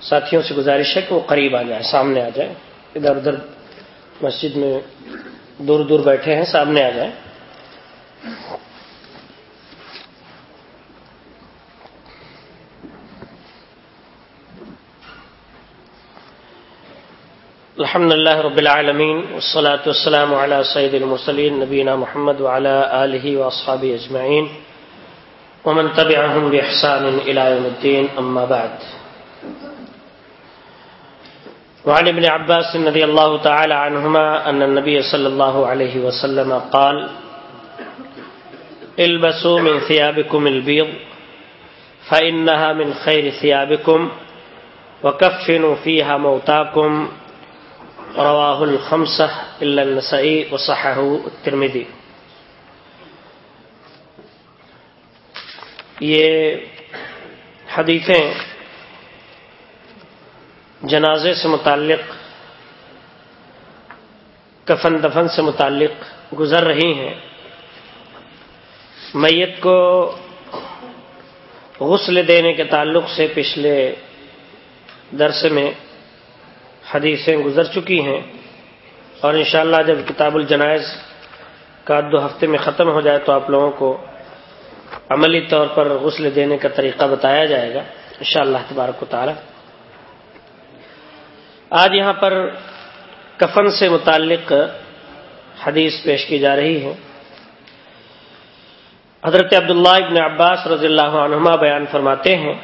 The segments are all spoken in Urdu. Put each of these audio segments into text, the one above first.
ساتھیوں سے گزارش ہے کہ وہ قریب آ جائیں، سامنے آ جائیں۔ ادھر ادھر مسجد میں دور دور بیٹھے ہیں، سامنے آ جائیں۔ الحمد لله رب العالمين والصلاة والسلام على سيد المرسلين نبينا محمد وعلى آله وأصحابه أجمعين ومن تبعهم بإحسان إلى يوم الدين أما بعد۔ وعن ابن عباس رضي الله تعالى عنهما أن النبي صلى الله عليه وسلم قال، البسوا من ثيابكم البيض فإنها من خير ثيابكم وكفنوا فيها موتاكم رواہ الخمسہ الا النسائی وصحہ الترمذی. یہ حدیثیں جنازے سے متعلق، کفن دفن سے متعلق گزر رہی ہیں۔ میت کو غسل دینے کے تعلق سے پچھلے درس میں حدیثیں گزر چکی ہیں اور انشاءاللہ جب کتاب الجنائز کا دو ہفتے میں ختم ہو جائے تو آپ لوگوں کو عملی طور پر غسل دینے کا طریقہ بتایا جائے گا۔ انشاءاللہ تبارک و تعالی۔ آج یہاں پر کفن سے متعلق حدیث پیش کی جا رہی ہے۔ حضرت عبداللہ ابن عباس رضی اللہ عنہما بیان فرماتے ہیں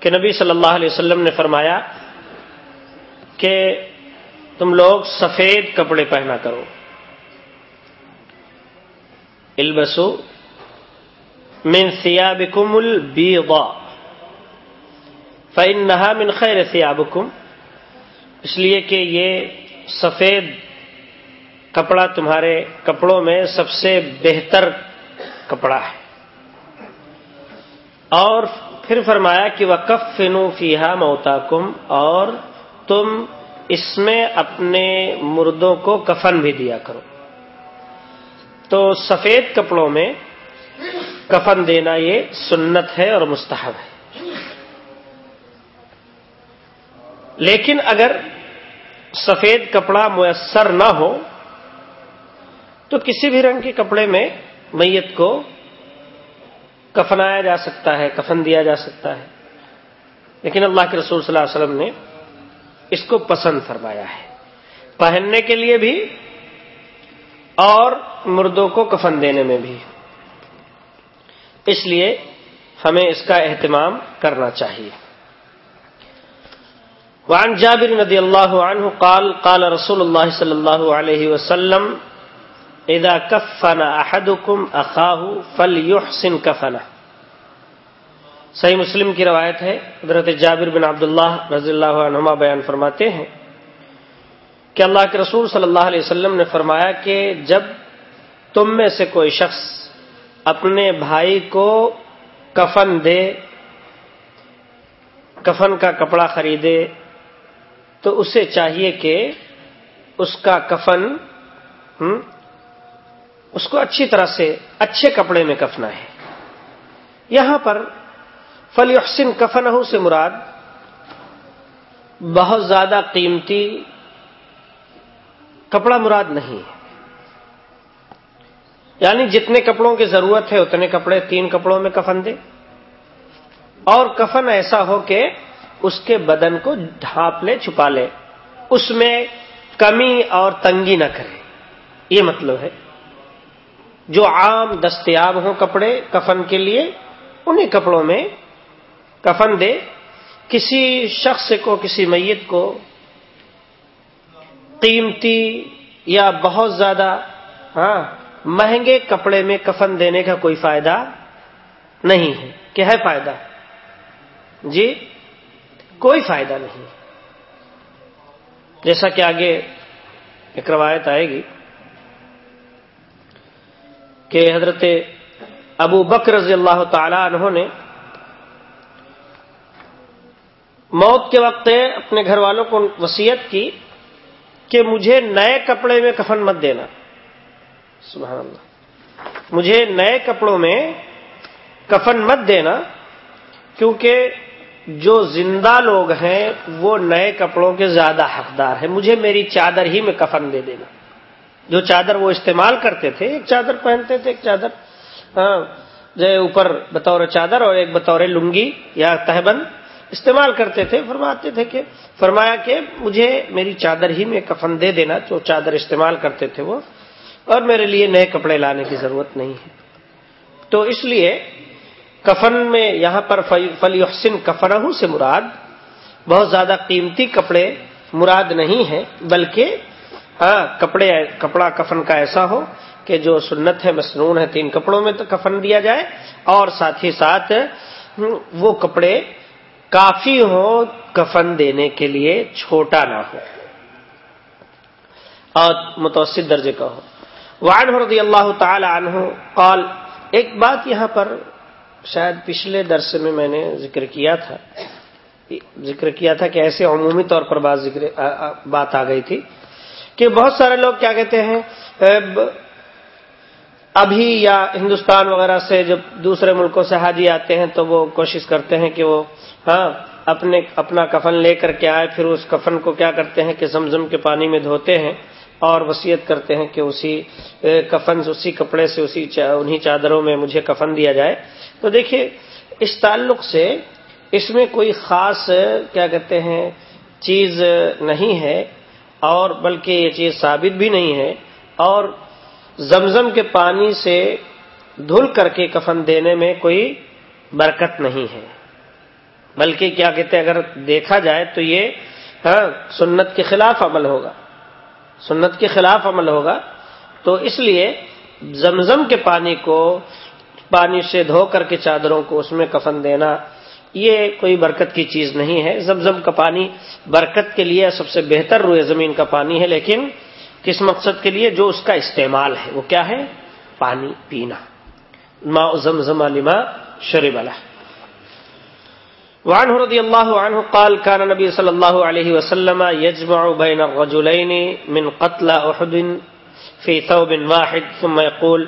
کہ نبی صلی اللہ علیہ وسلم نے فرمایا کہ تم لوگ سفید کپڑے پہنا کرو۔ البسو من سیابکم البیضا فإنها من خیر سیابکم اس لیے کہ یہ سفید کپڑا تمہارے کپڑوں میں سب سے بہتر کپڑا ہے۔ اور پھر فرمایا کہ وہ کف فنو فیحا موتاکم اور تم اس میں اپنے مردوں کو کفن بھی دیا کرو۔ تو سفید کپڑوں میں کفن دینا یہ سنت ہے اور مستحب ہے۔ لیکن اگر سفید کپڑا میسر نہ ہو، تو کسی بھی رنگ کے کپڑے میں میت کو کفنایا جا سکتا ہے، کفن دیا جا سکتا ہے۔ لیکن اللہ کے رسول صلی اللہ علیہ وسلم نے اس کو پسند فرمایا ہے۔ پہننے کے لیے بھی اور مردوں کو کفن دینے میں بھی۔ اس لیے ہمیں اس کا اہتمام کرنا چاہیے۔ وعن جابر رضی اللہ عنہ قال قال رسول اللہ صلی اللہ علیہ وسلم، اذا کفن احدکم اخاہ فلیحسن کفنہ. صحیح مسلم کی روایت ہے، حضرت جابر بن عبداللہ رضی اللہ عنہما بیان فرماتے ہیں کہ اللہ کے رسول صلی اللہ علیہ وسلم نے فرمایا کہ جب تم میں سے کوئی شخص اپنے بھائی کو کفن دے، کفن کا کپڑا خریدے تو اسے چاہیے کہ اس کا کفن اس کو اچھی طرح سے اچھے کپڑے میں کفنا ہے۔ یہاں پر فلی احسن کفن سے مراد بہت زیادہ قیمتی کپڑا مراد نہیں ہے۔ یعنی جتنے کپڑوں کی ضرورت ہے اتنے کپڑے تین کپڑوں میں کفن دے۔ اور کفن ایسا ہو کہ اس کے بدن کو ڈھانپ لے، چھپا لے۔ اس میں کمی اور تنگی نہ کرے۔ یہ مطلب ہے۔ جو عام دستیاب ہوں کپڑے کفن کے لیے، انہیں کپڑوں میں کفن دے۔ کسی شخص کو، کسی میت کو قیمتی یا بہت زیادہ ہاں مہنگے کپڑے میں کفن دینے کا کوئی فائدہ نہیں ہے۔ کیا ہے فائدہ؟ جی کوئی فائدہ نہیں۔ جیسا کہ آگے ایک روایت آئے گی کہ حضرت ابو بکر رضی اللہ تعالی عنہ نے موت کے وقت اپنے گھر والوں کو وسیعت کی کہ مجھے نئے کپڑے میں کفن مت دینا۔ سبحان اللہ۔ مجھے نئے کپڑوں میں کفن مت دینا کیونکہ جو زندہ لوگ ہیں، وہ نئے کپڑوں کے زیادہ حقدار ہیں۔ مجھے میری چادر ہی میں کفن دے دینا۔ جو چادر وہ استعمال کرتے تھے، ایک چادر پہنتے تھے، ایک چادر ہاں جو اوپر بطور چادر اور ایک بطور لنگی یا تہبند استعمال کرتے تھے۔ فرماتے تھے کہ، فرمایا کہ مجھے میری چادر ہی میں کفن دے دینا، جو چادر استعمال کرتے تھے وہ، اور میرے لیے نئے کپڑے لانے کی ضرورت نہیں ہے۔ تو اس لیے کفن میں یہاں پر فلی حسن کفن سے مراد، بہت زیادہ قیمتی کپڑے مراد نہیں ہے بلکہ ہاں کپڑے، کپڑا کفن کا ایسا ہو کہ جو سنت ہے مصنون ہے، تین کپڑوں میں تو کفن دیا جائے، اور ساتھ ہی ساتھ وہ کپڑے کافی ہوں کفن دینے کے لیے چھوٹا نہ ہو۔ اور متوسط درجے کا ہو۔ وعن رضی اللہ تعالی عنہ قال، ایک بات یہاں پر شاید پچھلے درس میں میں نے ذکر کیا تھا، ذکر کیا تھا کہ ایسے عمومی طور پر بات ذکر بات آ گئی تھی کہ بہت سارے لوگ کیا کہتے ہیں ابھی یا ہندوستان وغیرہ سے جب دوسرے ملکوں سے حاجی آتے ہیں تو وہ کوشش کرتے ہیں کہ وہ ہاں اپنے، اپنا کفن لے کر کے آئے، پھر اس کفن کو کیا کرتے ہیں کہ زمزم کے پانی میں دھوتے ہیں اور وسیعت کرتے ہیں کہ اسی کفن اسی کپڑے سے اسی انہی چادروں میں مجھے کفن دیا جائے۔ تو دیکھیے، اس تعلق سے اس میں کوئی خاص، کیا کہتے ہیں، چیز نہیں ہے اور بلکہ یہ چیز ثابت بھی نہیں ہے اور زمزم کے پانی سے دھل کر کے کفن دینے میں کوئی برکت نہیں ہے۔ بلکہ کیا کہتے ہیں، اگر دیکھا جائے تو یہ ہاں سنت کے خلاف عمل ہوگا۔ سنت کے خلاف عمل ہوگا۔ تو اس لیے زمزم کے پانی کو پانی سے دھو کر کے چادروں کو اس میں کفن دینا، یہ کوئی برکت کی چیز نہیں ہے۔ زمزم کا پانی برکت کے لیے سب سے بہتر روئے زمین کا پانی ہے، لیکن کس مقصد کے لیے؟ جو اس کا استعمال ہے۔ وہ کیا ہے؟ پانی پینا۔ ما زمزم لما شرب اللہ وعنه رضي الله عنه قال كان النبي صلى الله عليه وسلم يجمع بين الرجلين من قتل أحد في ثوب واحد، ثم يقول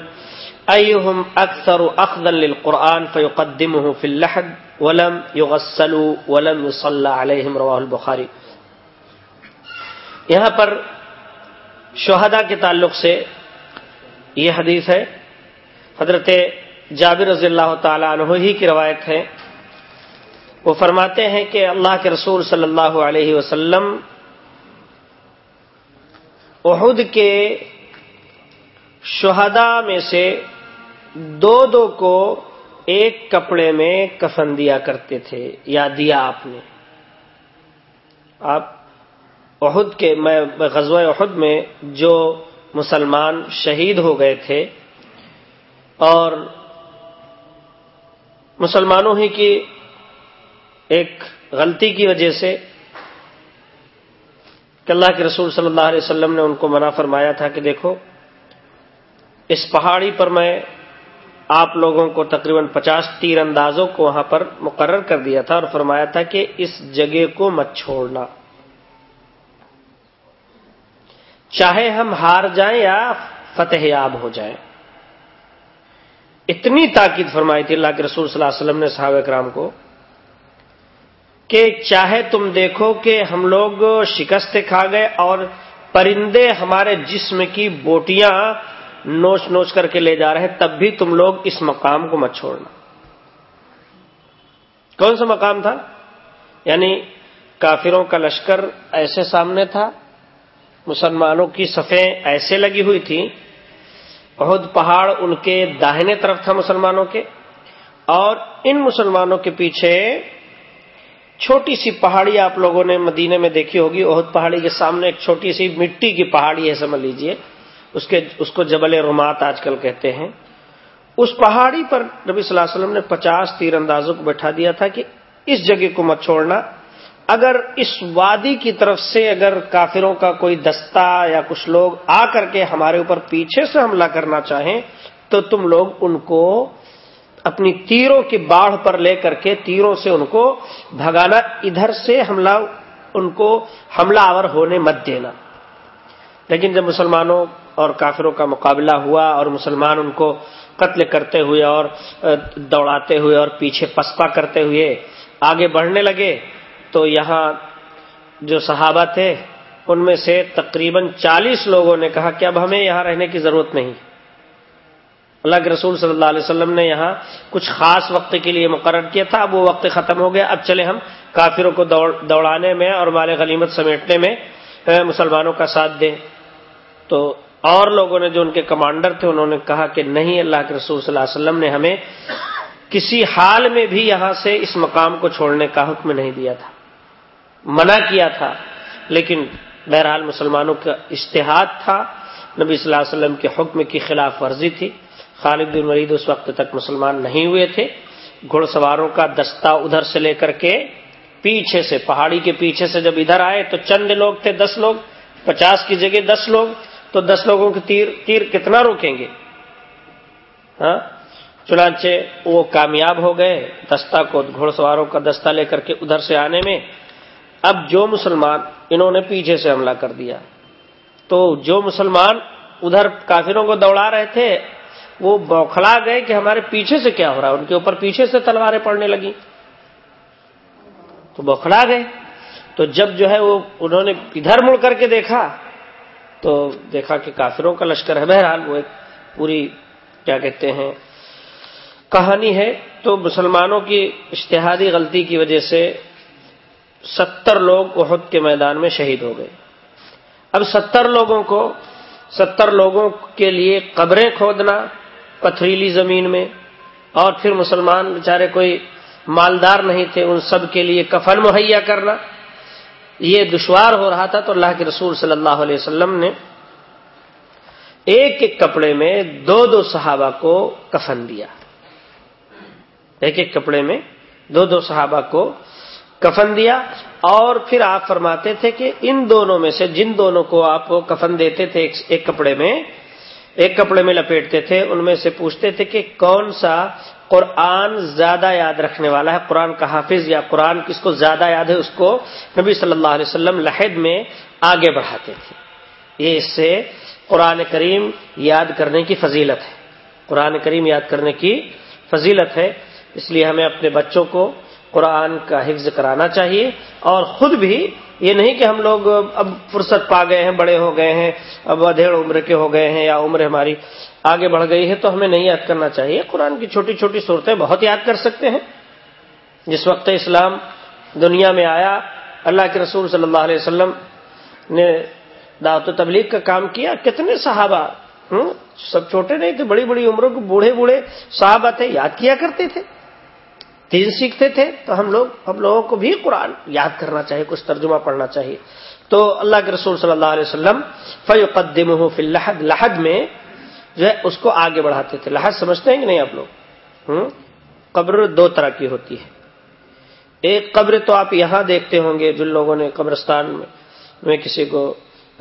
أيهم أكثر أخذا للقرآن فيقدمه في اللحد ولم يغسلوا ولم يصلى عليهم رواه البخاري. یہاں پر شہدہ کے تعلق سے یہ حدیث ہے، حضرت جابر رضی اللہ تعالی عنہ ہی کی روایت ہے۔ وہ فرماتے ہیں کہ اللہ کے رسول صلی اللہ علیہ وسلم عہد کے شہدا میں سے دو دو کو ایک کپڑے میں کفن دیا کرتے تھے، یا دیا آپ نے۔ آپ عہد کے، میں غزوہ عہد میں جو مسلمان شہید ہو گئے تھے، اور مسلمانوں ہی کی ایک غلطی کی وجہ سے کہ اللہ کے رسول صلی اللہ علیہ وسلم نے ان کو منع فرمایا تھا کہ دیکھو، اس پہاڑی پر میں آپ لوگوں کو تقریباً پچاس تیر اندازوں کو وہاں پر مقرر کر دیا تھا اور فرمایا تھا کہ اس جگہ کو مت چھوڑنا۔ چاہے ہم ہار جائیں یا فتح یاب ہو جائیں۔ اتنی تاکید فرمائی تھی اللہ کے رسول صلی اللہ علیہ وسلم نے صحابہ کرام کو کہ چاہے تم دیکھو کہ ہم لوگ شکست کھا گئے اور پرندے ہمارے جسم کی بوٹیاں نوچ نوچ کر کے لے جا رہے ہیں، تب بھی تم لوگ اس مقام کو مت چھوڑنا۔ کون سا مقام تھا؟ یعنی کافروں کا لشکر ایسے سامنے تھا، مسلمانوں کی صفیں ایسے لگی ہوئی تھی بہت پہاڑ ان کے داہنے طرف تھا مسلمانوں کے، اور ان مسلمانوں کے پیچھے چھوٹی سی پہاڑی آپ لوگوں نے مدینے میں دیکھی ہوگی۔ اہد پہاڑی کے سامنے ایک چھوٹی سی مٹی کی پہاڑی ہے، سمجھ لیجیے۔ اس کے اس کو جبل رمات آج کل کہتے ہیں۔ اس پہاڑی پر نبی صلی اللہ علیہ وسلم نے پچاس تیر اندازوں کو بیٹھا دیا تھا کہ اس جگہ کو مت چھوڑنا۔ اگر اس وادی کی طرف سے اگر کافروں کا کوئی دستہ یا کچھ لوگ آ کر کے ہمارے اوپر پیچھے سے حملہ کرنا چاہیں، تو تم لوگ ان کو اپنی تیروں کی باڑھ پر لے کر کے تیروں سے ان کو بھگانا، ادھر سے حملہ، ان کو حملہ آور ہونے مت دینا۔ لیکن جب مسلمانوں اور کافروں کا مقابلہ ہوا اور مسلمان ان کو قتل کرتے ہوئے اور دوڑاتے ہوئے اور پیچھے پسپا کرتے ہوئے آگے بڑھنے لگے۔ تو یہاں جو صحابہ تھے، ان میں سے تقریباً چالیس لوگوں نے کہا کہ اب ہمیں یہاں رہنے کی ضرورت نہیں۔ اللہ کے رسول صلی اللہ علیہ وسلم نے یہاں کچھ خاص وقت کے لیے مقرر کیا تھا، اب وہ وقت ختم ہو گیا۔ اب چلے ہم کافروں کو دوڑانے میں اور مال غلیمت سمیٹنے میں مسلمانوں کا ساتھ دیں۔ تو اور لوگوں نے جو ان کے کمانڈر تھے، انہوں نے کہا کہ نہیں، اللہ کے رسول صلی اللہ علیہ وسلم نے ہمیں کسی حال میں بھی یہاں سے اس مقام کو چھوڑنے کا حکم نہیں دیا تھا، منع کیا تھا۔ لیکن بہرحال مسلمانوں کا اشتہاد تھا۔ نبی صلی اللہ علیہ وسلم کے حکم کی خلاف ورزی تھی۔ خالد بن ولید اس وقت تک مسلمان نہیں ہوئے تھے۔ گھڑ سواروں کا دستہ ادھر سے لے کر کے پیچھے سے، پہاڑی کے پیچھے سے جب ادھر آئے تو چند لوگ تھے، دس لوگ۔ پچاس کی جگہ دس لوگ۔ تو دس لوگوں کے تیر تیر کتنا روکیں گے؟ ہاں؟ چنانچہ وہ کامیاب ہو گئے، دستہ کو گھوڑ سواروں کا دستہ لے کر کے ادھر سے آنے میں، اب جو مسلمان انہوں نے پیچھے سے حملہ کر دیا۔ تو جو مسلمان ادھر کافروں کو دوڑا رہے تھے، وہ بوکھلا گئے کہ ہمارے پیچھے سے کیا ہو رہا ہے، ان کے اوپر پیچھے سے تلواریں پڑنے لگی تو بوکھلا گئے۔ تو جب جو ہے وہ انہوں نے ادھر مڑ کر کے دیکھا تو دیکھا کہ کافروں کا لشکر ہے۔ بہرحال وہ ایک پوری کیا کہتے ہیں، کہانی ہے۔ تو مسلمانوں کی اشتہادی غلطی کی وجہ سے ستر لوگ احد کے میدان میں شہید ہو گئے۔ اب ستر لوگوں کو، ستر لوگوں کے لیے قبریں کھودنا پتھریلی زمین میں، اور پھر مسلمان بیچارے کوئی مالدار نہیں تھے، ان سب کے لیے کفن مہیا کرنا۔ یہ دشوار ہو رہا تھا تو اللہ کے رسول صلی اللہ علیہ وسلم نے ایک ایک کپڑے میں دو دو صحابہ کو کفن دیا۔ ایک ایک کپڑے میں دو دو صحابہ کو کفن دیا اور پھر آپ فرماتے تھے کہ ان دونوں میں سے جن دونوں کو آپ کفن دیتے تھے ایک کپڑے میں ایک کپڑے میں لپیٹتے تھے، ان میں سے پوچھتے تھے کہ کون سا قرآن زیادہ یاد رکھنے والا ہے۔ قرآن کا حافظ یا قرآن کس کو زیادہ یاد ہے، اس کو نبی صلی اللہ علیہ وسلم لحد میں آگے بڑھاتے تھے۔ یہ اس سے قرآن کریم یاد کرنے کی فضیلت ہے۔ قرآن کریم یاد کرنے کی فضیلت ہے۔ اس لیے ہمیں اپنے بچوں کو قرآن کا حفظ کرانا چاہیے۔ اور خود بھی یہ نہیں کہ ہم لوگ اب فرصت پا گئے ہیں، بڑے ہو گئے ہیں، اب ادھیڑ عمر کے ہو گئے ہیں یا عمر ہماری آگے بڑھ گئی ہے تو ہمیں نہیں یاد کرنا چاہیے۔ قرآن کی چھوٹی چھوٹی صورتیں بہت یاد کر سکتے ہیں۔ جس وقت اسلام دنیا میں آیا، اللہ کے رسول صلی اللہ علیہ وسلم نے دعوت و تبلیغ کا کام کیا۔ کتنے صحابہ سب چھوٹے نہیں تھے، بڑی بڑی عمروں کو بوڑھے بوڑھے صحابہ تھے، یاد کیا کرتے تھے۔ تین سیکھتے تھے، تو ہم لوگ، ہم لوگوں کو بھی قرآن یاد کرنا چاہیے، کچھ ترجمہ پڑھنا چاہیے۔ تو اللہ کے رسول صلی اللہ علیہ وسلم فیقدم فی الحد لحد میں جو ہے، اس کو آگے بڑھاتے تھے۔ لحد سمجھتے ہیں کہ نہیں آپ لوگ؟ قبر دو طرح کی ہوتی ہے۔ ایک قبر تو آپ یہاں دیکھتے ہوں گے، جن لوگوں نے قبرستان میں کسی کو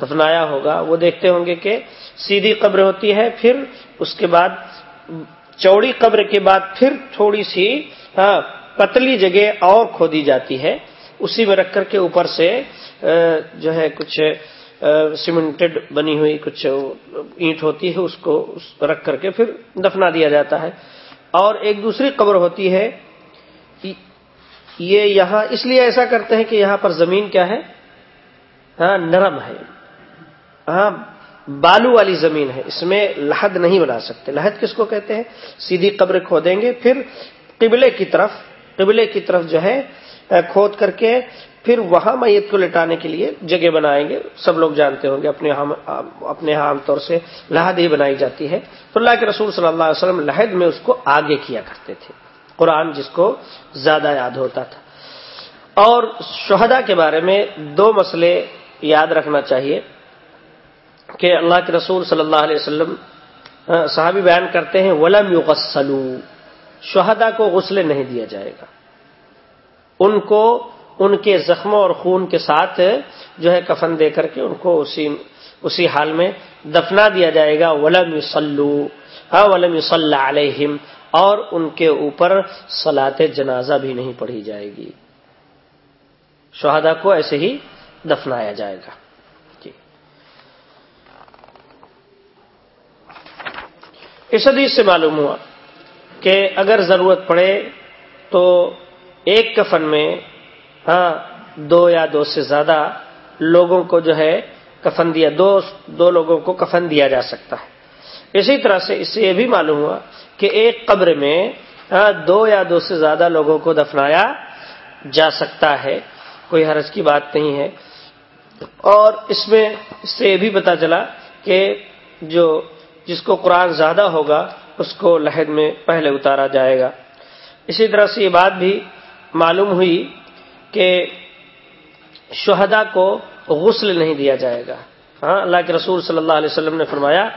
دفنایا ہوگا، وہ دیکھتے ہوں گے کہ سیدھی قبر ہوتی ہے، پھر اس کے بعد، چوڑی قبر کے بعد پھر تھوڑی سی ہاں پتلی جگہ اور کھودی جاتی ہے۔ اسی میں رکھ کر کے اوپر سے جو ہے، کچھ سیمنٹڈ بنی ہوئی کچھ اینٹ ہوتی ہے، اس کو رکھ کر کے پھر دفنا دیا جاتا ہے۔ اور ایک دوسری قبر ہوتی ہے۔ یہ یہاں، اس لیے ایسا کرتے ہیں کہ یہاں پر زمین کیا ہے؟ ہاں نرم ہے۔ ہاں بالو والی زمین ہے۔ اس میں لحد نہیں بنا سکتے۔ لحد کس کو کہتے ہیں؟ سیدھی قبر کھودیں گے۔ پھر قبلے کی طرف، قبلے کی طرف جو ہے کھود کر کے پھر وہاں میت کو لٹانے کے لیے جگہ بنائیں گے۔ سب لوگ جانتے ہوں گے، اپنے اپنے عام طور سے لہد ہی بنائی جاتی ہے۔ تو اللہ کے رسول صلی اللہ علیہ وسلم لہد میں اس کو آگے کیا کرتے تھے۔ قرآن جس کو زیادہ یاد ہوتا تھا۔ اور شہدا کے بارے میں دو مسئلے یاد رکھنا چاہیے کہ اللہ کے رسول صلی اللہ علیہ وسلم صحابی بیان کرتے ہیں، ولم یغسلو شہدا کو غسل نہیں دیا جائے گا۔ ان کو ان کے زخموں اور خون کے ساتھ جو ہے کفن دے کر کے ان کو اسی اسی حال میں دفنا دیا جائے گا۔ ولم یسلو ہاں، ولم یصلی علیہم اور ان کے اوپر سلاط جنازہ بھی نہیں پڑھی جائے گی۔ شہدا کو ایسے ہی دفنایا جائے گا۔ جی۔ اس حدیث سے معلوم ہوا کہ اگر ضرورت پڑے تو ایک کفن میں ہاں دو یا دو سے زیادہ لوگوں کو جو ہے کفن دیا، دو دو لوگوں کو کفن دیا جا سکتا ہے۔ اسی طرح سے اس سے یہ بھی معلوم ہوا کہ ایک قبر میں ہاں، دو یا دو سے زیادہ لوگوں کو دفنایا جا سکتا ہے۔ کوئی حرج کی بات نہیں ہے۔ اور اس میں اس سے یہ بھی پتا چلا کہ جو، جس کو قرآن زیادہ ہوگا، اس کو لہد میں پہلے اتارا جائے گا۔ اسی طرح سے یہ بات بھی معلوم ہوئی کہ شہدا کو غسل نہیں دیا جائے گا۔ ہاں اللہ کے رسول صلی اللہ علیہ وسلم نے فرمایا،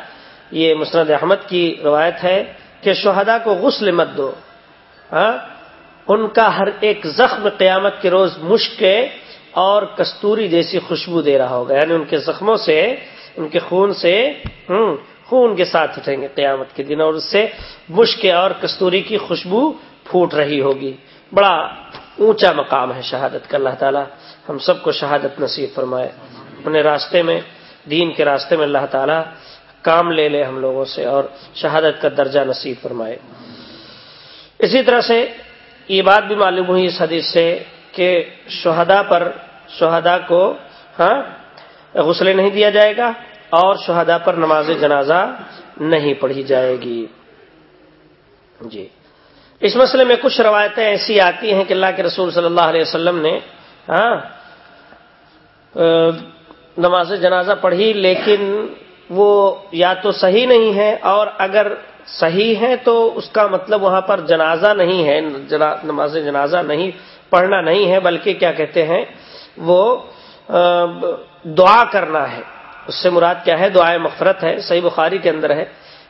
یہ مسند احمد کی روایت ہے کہ شہدا کو غسل مت دو۔ ہاں ان کا ہر ایک زخم قیامت کے روز مشک اور کستوری جیسی خوشبو دے رہا ہوگا۔ یعنی ان کے زخموں سے، ان کے خون سے، ہوں، خون کے ساتھ اٹھیں گے قیامت کے دن اور اس سے مشک اور کستوری کی خوشبو پھوٹ رہی ہوگی۔ بڑا اونچا مقام ہے شہادت کا۔ اللہ تعالیٰ ہم سب کو شہادت نصیب فرمائے۔ اپنے راستے میں، دین کے راستے میں اللہ تعالیٰ کام لے لے ہم لوگوں سے اور شہادت کا درجہ نصیب فرمائے۔ اسی طرح سے یہ بات بھی معلوم ہوئی اس حدیث سے کہ شہدا پر شہدا کو ہاں غسلے نہیں دیا جائے گا اور شہدا پر نماز جنازہ نہیں پڑھی جائے گی۔ جی۔ اس مسئلے میں کچھ روایتیں ایسی آتی ہیں کہ اللہ کے رسول صلی اللہ علیہ وسلم نے ہاں نماز جنازہ پڑھی لیکن وہ یا تو صحیح نہیں ہے اور اگر صحیح ہے تو اس کا مطلب وہاں پر جنازہ نہیں ہے نماز جنازہ نہیں، پڑھنا نہیں ہے، بلکہ کیا کہتے ہیں، وہ دعا کرنا ہے۔ اس سے مراد کیا ہے؟ دعائیں مغفرت ہے۔ صحیح بخاری کے اندر ہے۔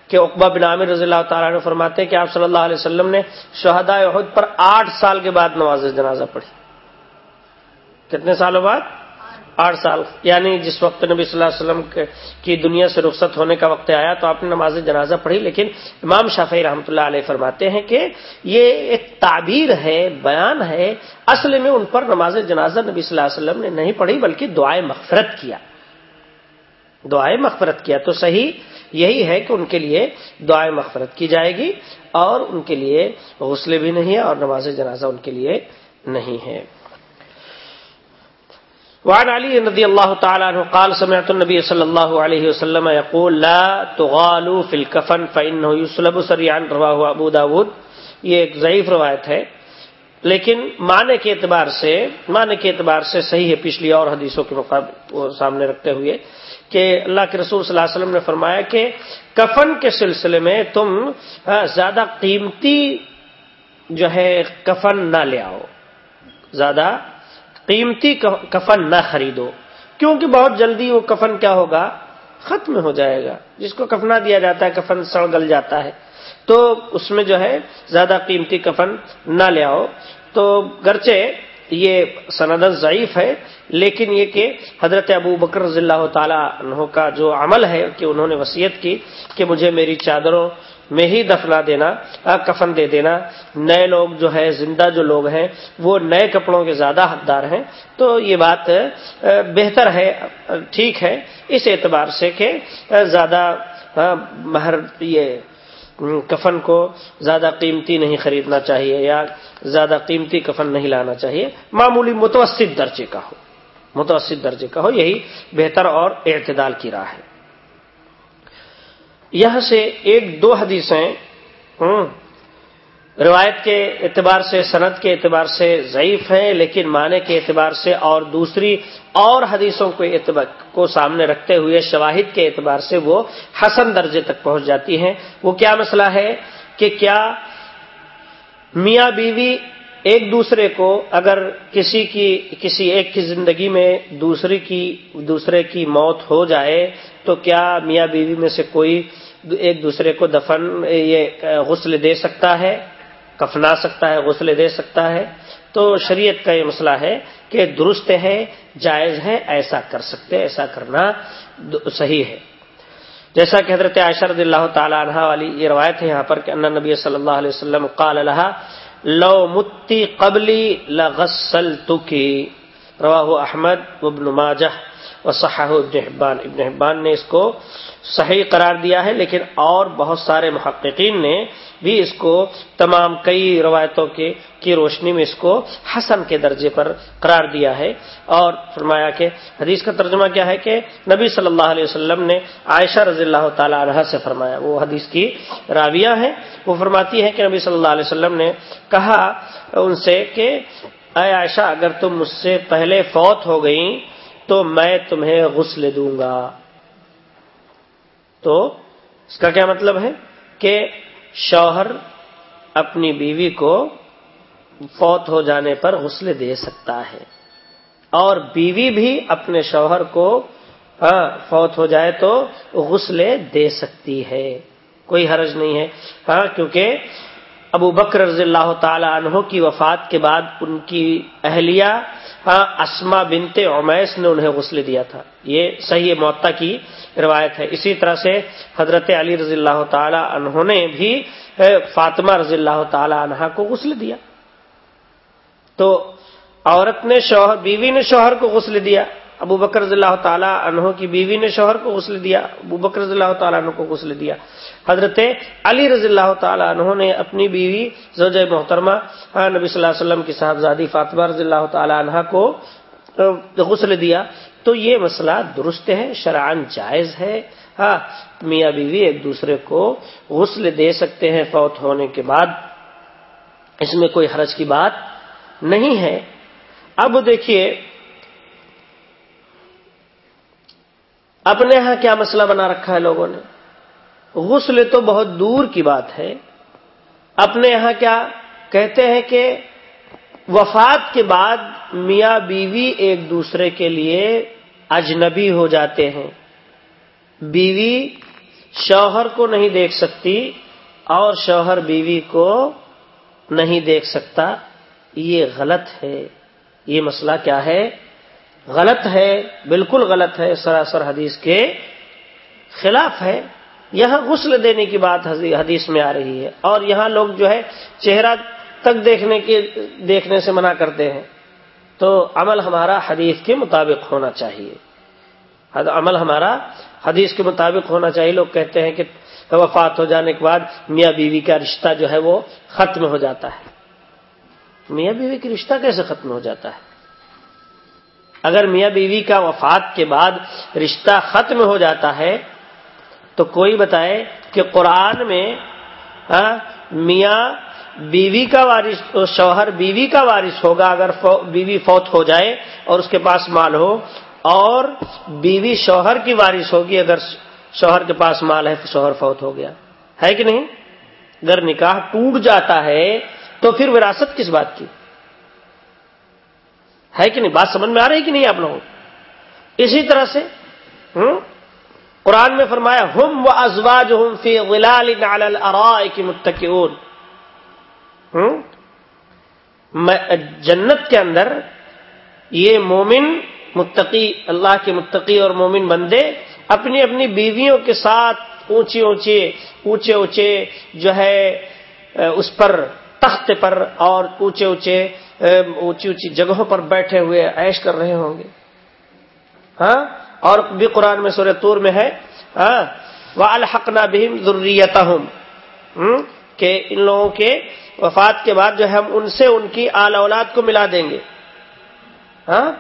کہ اقبا بن عامر رضی اللہ تعالیٰ نے فرماتے ہیں کہ آپ صلی اللہ علیہ وسلم نے شہداء عہد پر آٹھ سال کے بعد نواز جنازہ پڑھی۔ کتنے سالوں بعد؟ آٹھ سال۔ یعنی جس وقت نبی صلی اللہ علیہ وسلم کی دنیا سے رخصت ہونے کا وقت آیا تو آپ نے نماز جنازہ پڑھی، لیکن امام شافی رحمۃ اللہ علیہ فرماتے ہیں کہ یہ ایک تعبیر ہے، بیان ہے، اصل میں ان پر نماز جنازہ نبی صلی اللہ علیہ وسلم نے نہیں پڑھی، بلکہ دعائیں مغفرت کیا۔ دعائیں مغفرت کیا۔ تو صحیح یہی ہے کہ ان کے لیے دعائیں مغفرت کی جائے گی اور ان کے لیے غسلے بھی نہیں ہے اور نماز جنازہ ان کے لیے نہیں ہے۔ وعن علي رضي الله تعالى عنه قال، سمعت النبي صلى الله عليه وسلم يقول لا تغالوا في الكفن فانه يسلب سريعا رواه ابو داود۔ یہ ایک ضعیف روایت ہے، لیکن معنی کے اعتبار سے، معنی کے اعتبار سے صحیح ہے، پچھلی اور حدیثوں کے مقابلے سامنے رکھتے ہوئے۔ کہ اللہ کے رسول صلی اللہ علیہ وسلم نے فرمایا کہ کفن کے سلسلے میں تم زیادہ قیمتی جو ہے کفن نہ لے آؤ۔ زیادہ قیمتی کفن نہ خریدو۔ کیونکہ بہت جلدی وہ کفن کیا ہوگا؟ ختم ہو جائے گا۔ جس کو کفنا دیا جاتا ہے، کفن سڑ گل جاتا ہے۔ تو اس میں جو ہے، زیادہ قیمتی کفن نہ لے آؤ۔ تو گرچہ یہ سندن ضعیف ہے لیکن یہ کہ حضرت ابو بکر رضی اللہ تعالیٰ عنہ کا جو عمل ہے کہ انہوں نے وسیعت کی کہ مجھے میری چادروں میں ہی دفنا دینا کفن دے دینا۔ نئے لوگ جو ہے زندہ جو لوگ ہیں، وہ نئے کپڑوں کے زیادہ حقدار ہیں۔ تو یہ بات بہتر ہے، ٹھیک ہے۔ اس اعتبار سے کہ زیادہ مہر، یہ کفن کو زیادہ قیمتی نہیں خریدنا چاہیے یا زیادہ قیمتی کفن نہیں لانا چاہیے۔ معمولی متوسط درجے کا ہو۔ متوسط درجے کا ہو، یہی بہتر اور اعتدال کی راہ ہے۔ یہاں سے ایک دو حدیثیں روایت کے اعتبار سے صنعت کے اعتبار سے ضعیف ہیں، لیکن معنی کے اعتبار سے اور دوسری اور حدیثوں کو اعتبار کو سامنے رکھتے ہوئے شواہد کے اعتبار سے وہ حسن درجے تک پہنچ جاتی ہیں۔ وہ کیا مسئلہ ہے کہ کیا میاں بیوی ایک دوسرے کو اگر کسی کی، کسی ایک کی زندگی میں دوسری کی، دوسرے کی موت ہو جائے، تو کیا میاں بیوی میں سے کوئی ایک دوسرے کو دفن یہ غسل دے سکتا ہے؟ کفنا سکتا ہے، غسل دے سکتا ہے؟ تو شریعت کا یہ مسئلہ ہے کہ درست ہے، جائز ہے، ایسا کر سکتے، ایسا کرنا صحیح ہے۔ جیسا کہ حضرت عائشہ رضی اللہ تعالی عنہ والی یہ روایت ہے یہاں پر کہ انہ نبی صلی اللہ علیہ وسلم قال لها لو متی قبلی لغسل تکی رواہ احمد ابن ماجہ و صحاح ابن حبان۔ ابن حبان نے اس کو صحیح قرار دیا ہے، لیکن اور بہت سارے محققین نے بھی اس کو تمام کئی روایتوں کے کی روشنی میں اس کو حسن کے درجے پر قرار دیا ہے اور فرمایا کہ حدیث کا ترجمہ کیا ہے کہ نبی صلی اللہ علیہ وسلم نے عائشہ رضی اللہ تعالی عنہ سے فرمایا، وہ حدیث کی راویہ ہیں وہ فرماتی ہیں کہ نبی صلی اللہ علیہ وسلم نے کہا ان سے کہ، اے عائشہ، اگر تم مجھ سے پہلے فوت ہو گئی تو میں تمہیں غسل دوں گا۔ تو اس کا کیا مطلب ہے؟ کہ شوہر اپنی بیوی کو فوت ہو جانے پر غسل دے سکتا ہے۔ اور بیوی بھی اپنے شوہر کو ہاں فوت ہو جائے تو غسل دے سکتی ہے۔ کوئی حرج نہیں ہے۔ ہاں کیونکہ ابو بکر رضی اللہ تعالی عنہ کی وفات کے بعد ان کی اہلیہ اسما بنتے عمیس نے انہیں غسل دیا تھا۔ یہ صحیح معطا کی روایت ہے۔ اسی طرح سے حضرت علی رضی اللہ تعالی عنہ نے بھی فاطمہ رضی اللہ تعالی عنہ کو غسل دیا۔ تو عورت نے شوہر، بیوی نے شوہر کو غسل دیا۔ ابو بکر رضی اللہ تعالیٰ عنہ کی بیوی نے شوہر کو غسل دیا، ابو بکر رضی اللہ تعالیٰ عنہ کو غسل دیا۔ حضرت علی رضی اللہ تعالیٰ عنہ نے اپنی بیوی زوج محترمہ نبی صلی اللہ علیہ وسلم کی صاحبزادی فاطمہ رضی اللہ تعالیٰ عنہ کو غسل دیا۔ تو یہ مسئلہ درست ہے شرعن جائز ہے۔ ہاں میاں بیوی ایک دوسرے کو غسل دے سکتے ہیں فوت ہونے کے بعد۔ اس میں کوئی حرج کی بات نہیں ہے۔ اب دیکھیے اپنے یہاں کیا مسئلہ بنا رکھا ہے لوگوں نے؟ غسل تو بہت دور کی بات ہے۔ اپنے یہاں کیا کہتے ہیں کہ وفات کے بعد میاں بیوی ایک دوسرے کے لیے اجنبی ہو جاتے ہیں۔ بیوی شوہر کو نہیں دیکھ سکتی اور شوہر بیوی کو نہیں دیکھ سکتا۔ یہ غلط ہے۔ یہ مسئلہ کیا ہے؟ غلط ہے، بالکل غلط ہے، سراسر حدیث کے خلاف ہے۔ یہاں غسل دینے کی بات حدیث میں آ رہی ہے۔ اور یہاں لوگ جو ہے چہرہ تک دیکھنے کے دیکھنے سے منع کرتے ہیں۔ تو عمل ہمارا حدیث کے مطابق ہونا چاہیے۔ عمل ہمارا حدیث کے مطابق ہونا چاہیے۔ لوگ کہتے ہیں کہ وفات ہو جانے کے بعد میاں بیوی کا رشتہ جو ہے وہ ختم ہو جاتا ہے۔ میاں بیوی کا رشتہ کیسے ختم ہو جاتا ہے؟ اگر میاں بیوی کا وفات کے بعد رشتہ ختم ہو جاتا ہے، تو کوئی بتائے کہ قرآن میں ہاں، میاں بیوی کا وارث، شوہر بیوی کا وارث ہوگا اگر بیوی فوت ہو جائے اور اس کے پاس مال ہو، اور بیوی شوہر کی وارث ہوگی اگر شوہر کے پاس مال ہے، تو شوہر فوت ہو گیا۔ ہے کہ نہیں؟ اگر نکاح ٹوٹ جاتا ہے، تو پھر وراثت کس بات کی؟ ہے کہ نہیں؟ بات سمجھ میں آ رہی کہ نہیں آپ لوگوں اسی طرح سے قرآن میں فرمایا، ہم و ازواج ہم فی غلال کی متقون جنت کے اندر یہ مومن متقی، اللہ کے متقی اور مومن بندے اپنی اپنی بیویوں کے ساتھ اونچے اونچے اونچے اونچے جو ہے، اس پر، تخت پر اور اونچے اونچے اونچی اونچی جگہوں پر بیٹھے ہوئے عیش کر رہے ہوں گے۔ ہاں؟ اور بھی قرآن میں سورہ تور میں ہے ہاں؟ وہ الحقنا بہم ضروریت کہ ان لوگوں کے وفات کے بعد جو ہے ہم ان سے ان کی آل اولاد کو ملا دیں گے۔ ہاں؟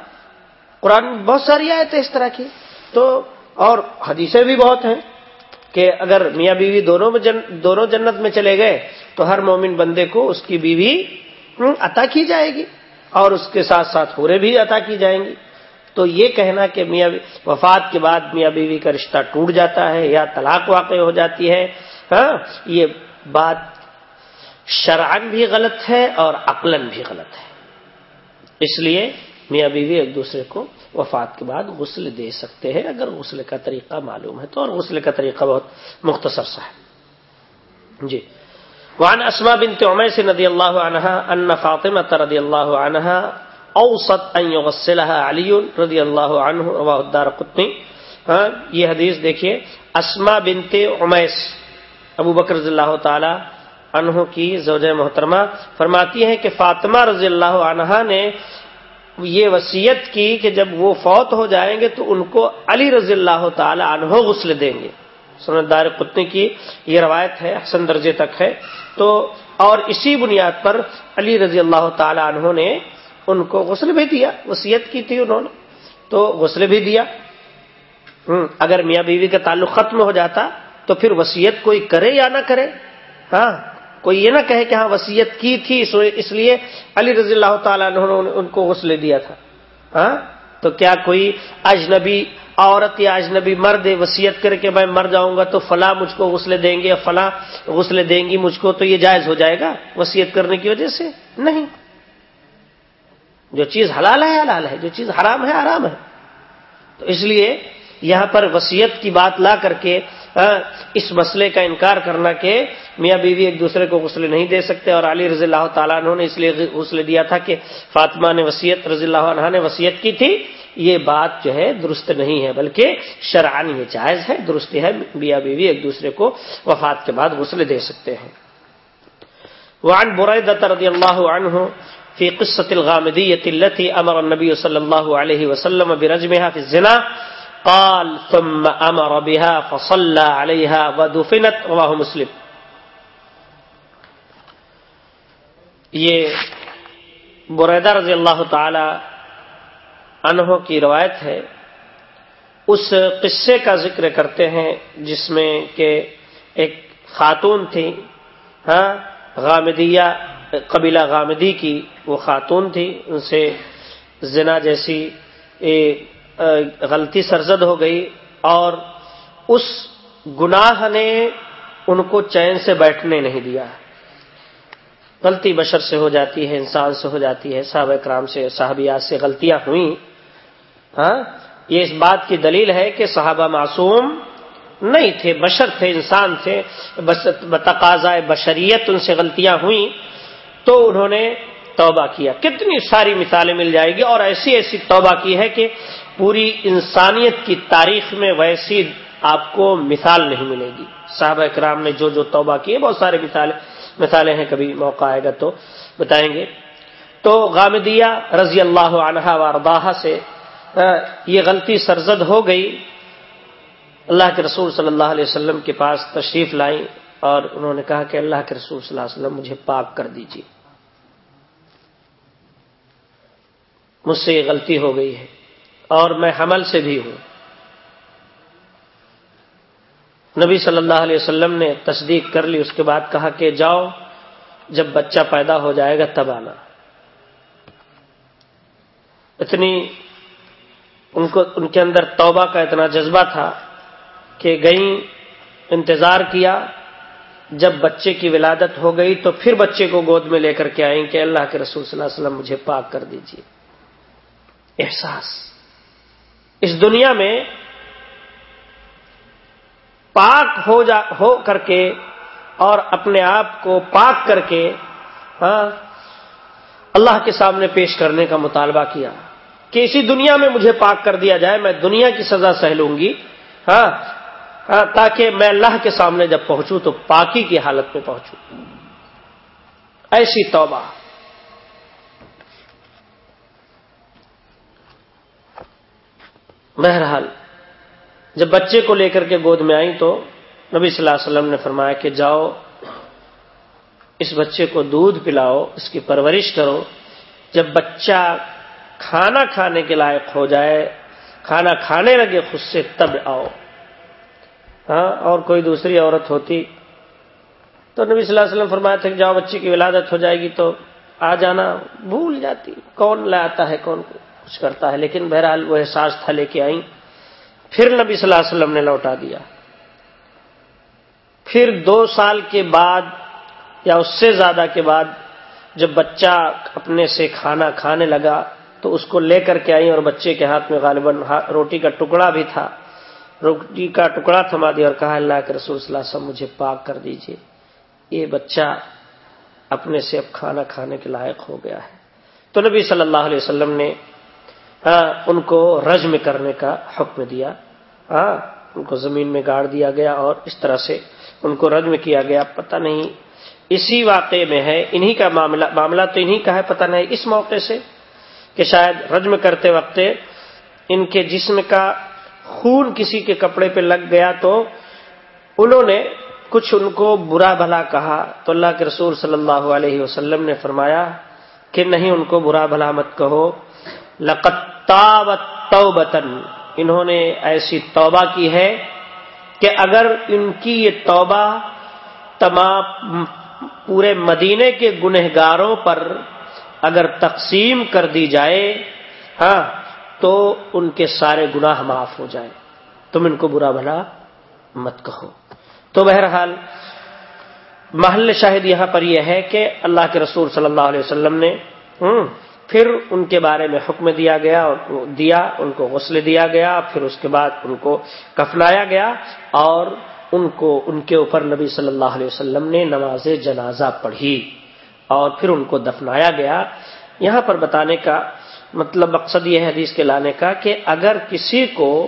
قرآن بہت ساری آئے تھے اس طرح کی۔ تو اور حدیثیں بھی بہت ہیں کہ اگر میاں بیوی دونوں جن، دونوں جنت میں چلے گئے تو ہر مومن بندے کو اس کی بیوی عطا کی جائے گی اور اس کے ساتھ ساتھ ہورے بھی عطا کی جائیں گی۔ تو یہ کہنا کہ میاں وفات کے بعد میاں بیوی کا رشتہ ٹوٹ جاتا ہے یا طلاق واقع ہو جاتی ہے ہاں یہ بات شرعن بھی غلط ہے اور عقلن بھی غلط ہے۔ اس لیے میاں بیوی ایک دوسرے کو وفات کے بعد غسل دے سکتے ہیں، اگر غسل کا طریقہ معلوم ہے تو، اور غسل کا طریقہ بہت مختصر سا ہے۔ جی۔ وعن اسما بنت عمیس رضی اللہ عنہ ان فاطمہ رضی اللہ عنہ اوسط ان يغسلها علی رضی اللہ عنہ رواه الدار قطنی۔ ہاں یہ حدیث دیکھیے اسما بنت عمیس ابو بکر رضی اللہ تعالی عنہ کی زوجہ محترمہ، فرماتی ہیں کہ فاطمہ رضی اللہ عنہ نے یہ وسیعت کی کہ جب وہ فوت ہو جائیں گے تو ان کو علی رضی اللہ تعالی عنہ غسل دیں گے۔ سنت دار قطنی کی یہ روایت ہے، حسن درجے تک ہے۔ تو اور اسی بنیاد پر علی رضی اللہ تعالی عنہ نے ان کو غسل بھی دیا وسیعت کی تھی انہوں نے، تو غسل بھی دیا۔ اگر میاں بیوی کا تعلق ختم ہو جاتا تو پھر وسیعت کوئی کرے یا نہ کرے؟ ہاں کوئی یہ نہ کہے کہ ہاں وسیعت کی تھی، اس لیے علی رضی اللہ تعالیٰ نے ان کو غسل دیا تھا۔ ہاں تو کیا کوئی اجنبی عورت یا اجنبی مرد وسیعت کر کے میں مر جاؤں گا تو فلاں مجھ کو غسل دیں گے یا فلاں غسل دیں گی مجھ کو تو یہ جائز ہو جائے گا وسیعت کرنے کی وجہ سے؟ نہیں۔ جو چیز حلال ہے حلال ہے، جو چیز حرام ہے حرام ہے۔ تو اس لیے یہاں پر وسیعت کی بات لا کر کے اس مسئلے کا انکار کرنا کہ میاں بیوی ایک دوسرے کو غسل نہیں دے سکتے اور علی رضی اللہ تعالیٰ عنہ نے اس لیے غسل دیا تھا کہ فاطمہ نے وسیعت رضی اللہ عنہ نے وسیعت کی تھی۔ یہ بات جو ہے درست نہیں ہے، بلکہ شرعانی یہ جائز ہے، درست ہے۔ میاں بیوی ایک دوسرے کو وفات کے بعد غسل دے سکتے ہیں۔ وعن بريدة رضي الله عنه في قصة الغامدية التي أمر النبي صلى الله عليه وسلم برجمها في الزنا، قال، ثم امر بها فصلى عليها ودفنت رواه مسلم۔ یہ بریدہ رضی اللہ تعالی عنہ کی روایت ہے، اس قصے کا ذکر کرتے ہیں جس میں کہ ایک خاتون تھی ہاں غامدیہ، قبیلہ غامدی کی وہ خاتون تھی، ان سے زنا جیسی غلطی سرزد ہو گئی اور اس گناہ نے ان کو چین سے بیٹھنے نہیں دیا۔ غلطی بشر سے ہو جاتی ہے، انسان سے ہو جاتی ہے، صحابہ کرام سے، صحابیات سے غلطیاں ہوئیں۔ ہاں؟ یہ اس بات کی دلیل ہے کہ صحابہ معصوم نہیں تھے، بشر تھے، انسان تھے بتقاضا بشریت ان سے غلطیاں ہوئیں تو انہوں نے توبہ کیا۔ کتنی ساری مثالیں مل جائے گی اور ایسی ایسی توبہ کی ہے کہ پوری انسانیت کی تاریخ میں ویسی آپ کو مثال نہیں ملے گی۔ صحابہ اکرام نے جو جو توبہ کی ہے، بہت سارے مثالیں مثالیں ہیں، کبھی موقع آئے گا تو بتائیں گے۔ تو غامدیہ رضی اللہ عنہا وارداہ سے یہ غلطی سرزد ہو گئی۔ اللہ کے رسول صلی اللہ علیہ وسلم کے پاس تشریف لائیں اور انہوں نے کہا کہ اللہ کے رسول صلی اللہ علیہ وسلم مجھے پاک کر دیجیے مجھ سے یہ غلطی ہو گئی ہے اور میں حمل سے بھی ہوں۔ نبی صلی اللہ علیہ وسلم نے تصدیق کر لی، اس کے بعد کہا کہ جاؤ، جب بچہ پیدا ہو جائے گا تب آنا۔ اتنی ان کو ان کے اندر توبہ کا اتنا جذبہ تھا کہ گئیں، انتظار کیا، جب بچے کی ولادت ہو گئی تو پھر بچے کو گود میں لے کر کے آئیں کہ اللہ کے رسول صلی اللہ علیہ وسلم مجھے پاک کر دیجیے احساس۔ اس دنیا میں پاک ہو جا، ہو کر کے اور اپنے آپ کو پاک کر کے ہاں اللہ کے سامنے پیش کرنے کا مطالبہ کیا۔ کہ اسی دنیا میں مجھے پاک کر دیا جائے، میں دنیا کی سزا سہ لوں گی۔ ہاں ہاں تاکہ میں اللہ کے سامنے جب پہنچوں تو پاکی کی حالت میں پہنچوں۔ ایسی توبہ۔ بہرحال، جب بچے کو لے کر کے گود میں آئی تو نبی صلی اللہ علیہ وسلم نے فرمایا کہ جاؤ، اس بچے کو دودھ پلاؤ، اس کی پرورش کرو۔ جب بچہ کھانا کھانے کے لائق ہو جائے، کھانا کھانے لگے خود سے تب آؤ۔ ہاں اور کوئی دوسری عورت ہوتی۔ تو نبی صلی اللہ علیہ وسلم فرمایا تھا کہ جاؤ بچے کی ولادت ہو جائے گی تو آ جانا۔ بھول جاتی۔ کون لاتا ہے، کون کچھ کرتا ہے؟ لیکن بہرحال وہ احساس تھا لے کے آئیں۔ پھر نبی صلی اللہ علیہ وسلم نے لوٹا دیا۔ پھر دو سال کے بعد یا اس سے زیادہ کے بعد جب بچہ اپنے سے کھانا کھانے لگا تو اس کو لے کر کے آئی اور بچے کے ہاتھ میں غالباً روٹی کا ٹکڑا بھی تھا۔ روٹی کا ٹکڑا تھما دیا اور کہا، اللہ کے رسول صلی اللہ علیہ وسلم، مجھے پاک کر دیجیے۔ یہ بچہ اپنے سے اب کھانا کھانے کے لائق ہو گیا ہے۔ تو نبی صلی اللہ علیہ وسلم نے ان کو رجم کرنے کا حکم دیا۔ ہاں ان کو زمین میں گاڑ دیا گیا اور اس طرح سے ان کو رجم کیا گیا۔ پتہ نہیں، اسی واقعے میں ہے، انہی کا معاملہ معاملہ تو انہی کا ہے، پتہ نہیں، اس موقع سے کہ شاید رجم کرتے وقت ان کے جسم کا خون کسی کے کپڑے پہ لگ گیا تو انہوں نے کچھ ان کو برا بھلا کہا تو اللہ کے رسول صلی اللہ علیہ وسلم نے فرمایا کہ نہیں، ان کو برا بھلا مت کہو۔ توبتن انہوں نے ایسی توبہ کی ہے کہ اگر ان کی یہ توبہ تمام پورے مدینے کے گنہگاروں پر اگر تقسیم کر دی جائے ہاں تو ان کے سارے گناہ معاف ہو جائے تم ان کو برا بھلا مت کہو۔ تو بہرحال، محل شاہد یہاں پر یہ ہے کہ اللہ کے رسول صلی اللہ علیہ وسلم نے پھر ان کے بارے میں حکم دیا گیا، دیا، ان کو غسل دیا گیا، پھر اس کے بعد ان کو کفنایا گیا، اور ان کو، ان کے اوپر نبی صلی اللہ علیہ وسلم نے نماز جنازہ پڑھی۔ اور پھر ان کو دفنایا گیا۔ یہاں پر بتانے کا مطلب مقصد یہ ہے حدیث کے لانے کا کہ اگر کسی کو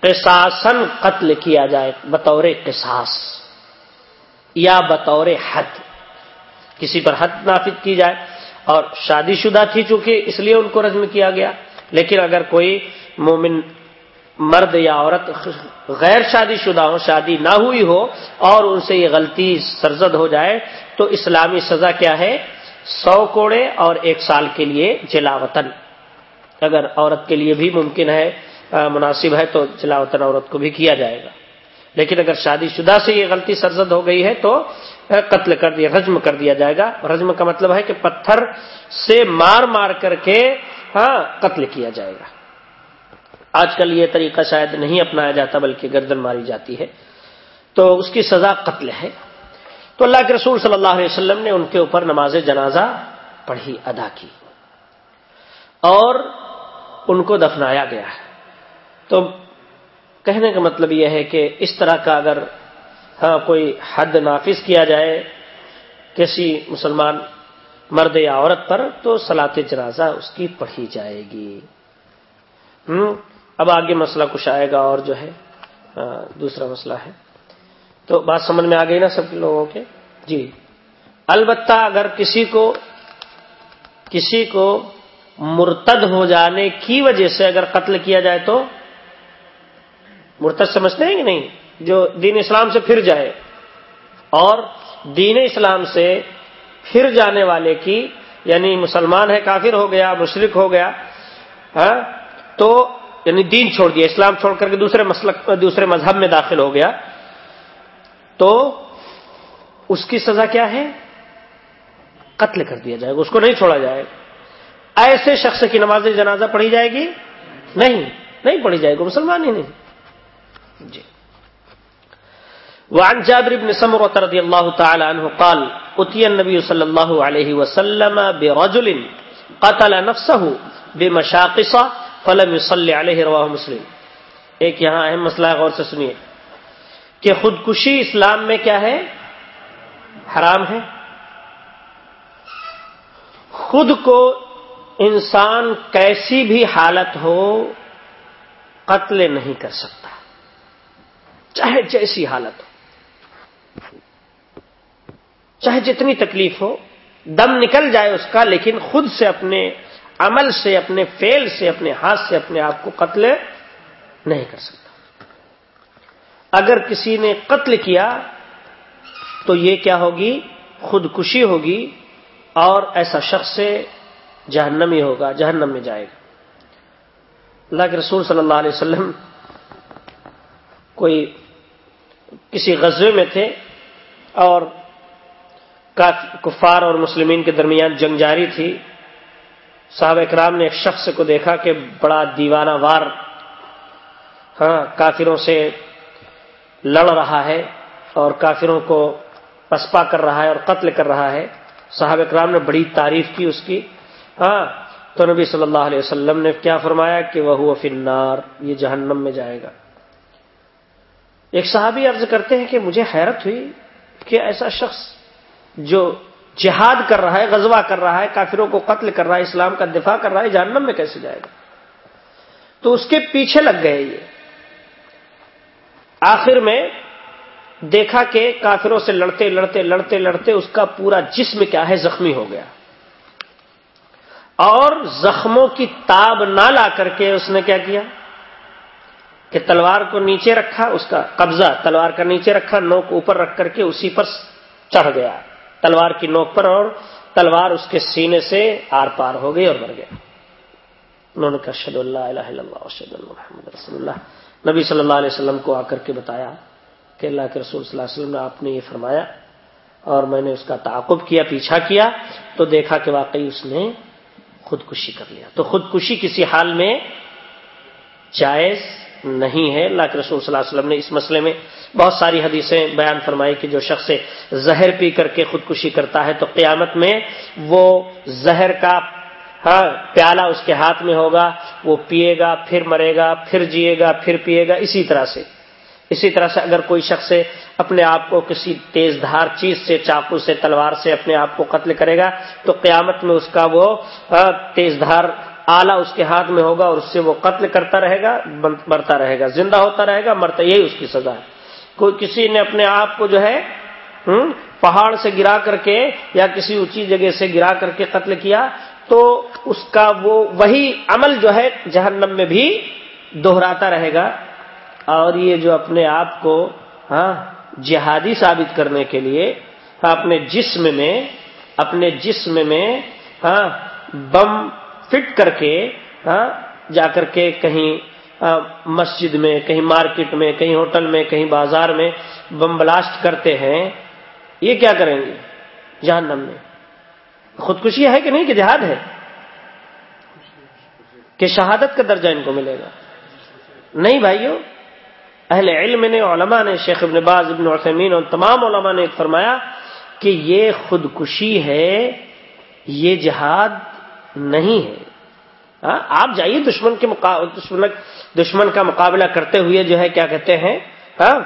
قصاصن قتل کیا جائے بطور قصاص یا بطور حد، کسی پر حد نافذ کی جائے اور شادی شدہ تھی چونکہ اس لیے ان کو رجم کیا گیا، لیکن اگر کوئی مومن مرد یا عورت غیر شادی شدہ ہو، شادی نہ ہوئی ہو اور ان سے یہ غلطی سرزد ہو جائے، تو اسلامی سزا کیا ہے؟ سو کوڑے اور ایک سال کے لیے جلا وطن۔ اگر عورت کے لیے بھی ممکن ہے مناسب ہے، تو جلا وطن عورت کو بھی کیا جائے گا۔ لیکن اگر شادی شدہ سے یہ غلطی سرزد ہو گئی ہے، تو قتل کر دیا، رجم کر دیا جائے گا۔ رجم کا مطلب ہے کہ پتھر سے مار مار کر کے ہاں قتل کیا جائے گا۔ آج کل یہ طریقہ شاید نہیں اپنایا جاتا بلکہ گردن ماری جاتی ہے۔ تو اس کی سزا قتل ہے۔ تو اللہ کے رسول صلی اللہ علیہ وسلم نے ان کے اوپر نماز جنازہ پڑھی، ادا کی۔ اور ان کو دفنایا گیا ہے۔ تو کہنے کا مطلب یہ ہے کہ اس طرح کا اگر ہاں کوئی حد نافذ کیا جائے کسی مسلمان مرد یا عورت پر، تو سلاط جنازہ اس کی پڑھی جائے گی۔ اب آگے مسئلہ کچھ آئے گا اور جو ہے دوسرا مسئلہ ہے۔ تو بات سمجھ میں آ گئی نا سب لوگوں کے؟ جی۔ البتہ اگر کسی کو کسی کو مرتد ہو جانے کی وجہ سے اگر قتل کیا جائے تو مرتد سمجھتے ہیں کہ نہیں؟ جو دین اسلام سے پھر جائے۔ اور دین اسلام سے پھر جانے والے کی یعنی مسلمان ہے، کافر ہو گیا مشرق ہو گیا ہاں تو یعنی دین چھوڑ دیا، اسلام چھوڑ کر کے دوسرے مسلک، دوسرے مذہب میں داخل ہو گیا۔ تو اس کی سزا کیا ہے؟ قتل کر دیا جائے گا، اس کو نہیں چھوڑا جائے گا۔ ایسے شخص کی نماز جنازہ پڑھی جائے گی؟ نہیں نہیں پڑھی جائے گی، مسلمان ہی نہیں۔ جی۔ وعن جابر بن سمرة رضي الله تعالى عنه قال اتي النبي صلى الله عليه وسلم برجل قتل نفسه بمشاقص فلم يصلي عليه رواه مسلم۔ ایک یہاں اہم مسئلہ ہے، غور سے سنیے۔ کہ خودکشی اسلام میں کیا ہے؟ حرام ہے۔ خود کو انسان کیسی بھی حالت ہو، قتل نہیں کر سکتا۔ چاہے جیسی حالت ہو۔ چاہے جتنی تکلیف ہو، دم نکل جائے اس کا، لیکن خود سے اپنے عمل سے، اپنے فیل سے، اپنے ہاتھ سے، اپنے آپ کو قتل نہیں کر سکتا۔ اگر کسی نے قتل کیا تو یہ کیا ہوگی؟ خودکشی ہوگی اور ایسا شخص سے جہنمی ہوگا، جہنم میں جائے گا۔ اللہ کے رسول صلی اللہ علیہ وسلم کوئی کسی غزے میں تھے اور کفار اور مسلمین کے درمیان جنگ جاری تھی۔ صاحب اکرام نے ایک شخص کو دیکھا کہ بڑا دیوانہ وار ہاں کافروں سے لڑ رہا ہے اور کافروں کو پسپا کر رہا ہے اور قتل کر رہا ہے۔ صاحب اکرام نے بڑی تعریف کی اس کی۔ ہاں تو نبی صلی اللہ علیہ وسلم نے کیا فرمایا کہ وہ فنار یہ جہنم میں جائے گا۔ ایک صحابی عرض کرتے ہیں کہ مجھے حیرت ہوئی کہ ایسا شخص جو جہاد کر رہا ہے، غزوہ کر رہا ہے، کافروں کو قتل کر رہا ہے، اسلام کا دفاع کر رہا ہے، جہنم میں کیسے جائے گا؟ تو اس کے پیچھے لگ گئے یہ۔ آخر میں دیکھا کہ کافروں سے لڑتے لڑتے لڑتے لڑتے اس کا پورا جسم کیا ہے؟ زخمی ہو گیا۔ اور زخموں کی تاب نہ لا کر کے اس نے کیا کیا؟ کہ تلوار کو نیچے رکھا، اس کا قبضہ تلوار کا نیچے رکھا، نوک اوپر رکھ کر کے اسی پر چڑھ گیا۔ تلوار کی نوک پر اور تلوار اس کے سینے سے آر پار ہو گئی اور مر گیا۔ انہوں نے کہا شد اللہ الہ الا اللہ شد اللہ محمد رسول اللہ۔ نبی صلی اللہ علیہ وسلم کو آ کر کے بتایا کہ اللہ کے رسول صلی اللہ علیہ وسلم نے آپ نے یہ فرمایا اور میں نے اس کا تعاقب کیا، پیچھا کیا، تو دیکھا کہ واقعی اس نے خودکشی کر لیا۔ تو خودکشی کسی حال میں جائز نہیں ہے۔ اللہ کے رسول صلی اللہ علیہ وسلم نے اس مسئلے میں بہت ساری حدیثیں بیان فرمائی کہ جو شخص زہر پی کر کے خودکشی کرتا ہے تو قیامت میں وہ زہر کا ہاں پیالہ اس کے ہاتھ میں ہوگا، وہ پیے گا، پھر مرے گا، پھر جیے گا، پھر پیے گا، اسی طرح سے۔ اسی طرح سے اگر کوئی شخص اپنے آپ کو کسی تیز دھار چیز سے، چاقو سے، تلوار سے اپنے آپ کو قتل کرے گا تو قیامت میں اس کا وہ ہاں، تیز دھار آلہ اس کے ہاتھ میں ہوگا اور اس سے وہ قتل کرتا رہے گا مرتا رہے گا۔ زندہ ہوتا رہے گا، مرتا یہی اس کی سزا ہے۔ کوئی کسی نے اپنے آپ کو جو ہے پہاڑ سے گرا کر کے یا کسی اونچی جگہ سے گرا کر کے قتل کیا، تو اس کا وہ وہی عمل جو ہے، جہنم میں بھی دوہراتا رہے گا۔ اور یہ جو اپنے آپ کو ہاں جہادی ثابت کرنے کے لیے اپنے جسم میں، اپنے جسم میں ہاں بم فٹ کر کے ہاں جا کر کے کہیں مسجد میں، کہیں مارکیٹ میں، کہیں ہوٹل میں، کہیں بازار میں بم بلاسٹ کرتے ہیں، یہ کیا کریں گے؟ جہنم میں۔ خودکشی ہے کہ نہیں کہ جہاد ہے؟ کہ شہادت کا درجہ ان کو ملے گا؟ نہیں بھائیو، اہل علم نے، علماء نے، شیخ ابن باز، ابن عثمین اور تمام علماء نے فرمایا کہ یہ خودکشی ہے، یہ جہاد نہیں ہے۔ ہاں، آپ جائیے دشمن کے دشمن دشمن کا مقابلہ کرتے ہوئے جو ہے کیا کہتے ہیں ہاں،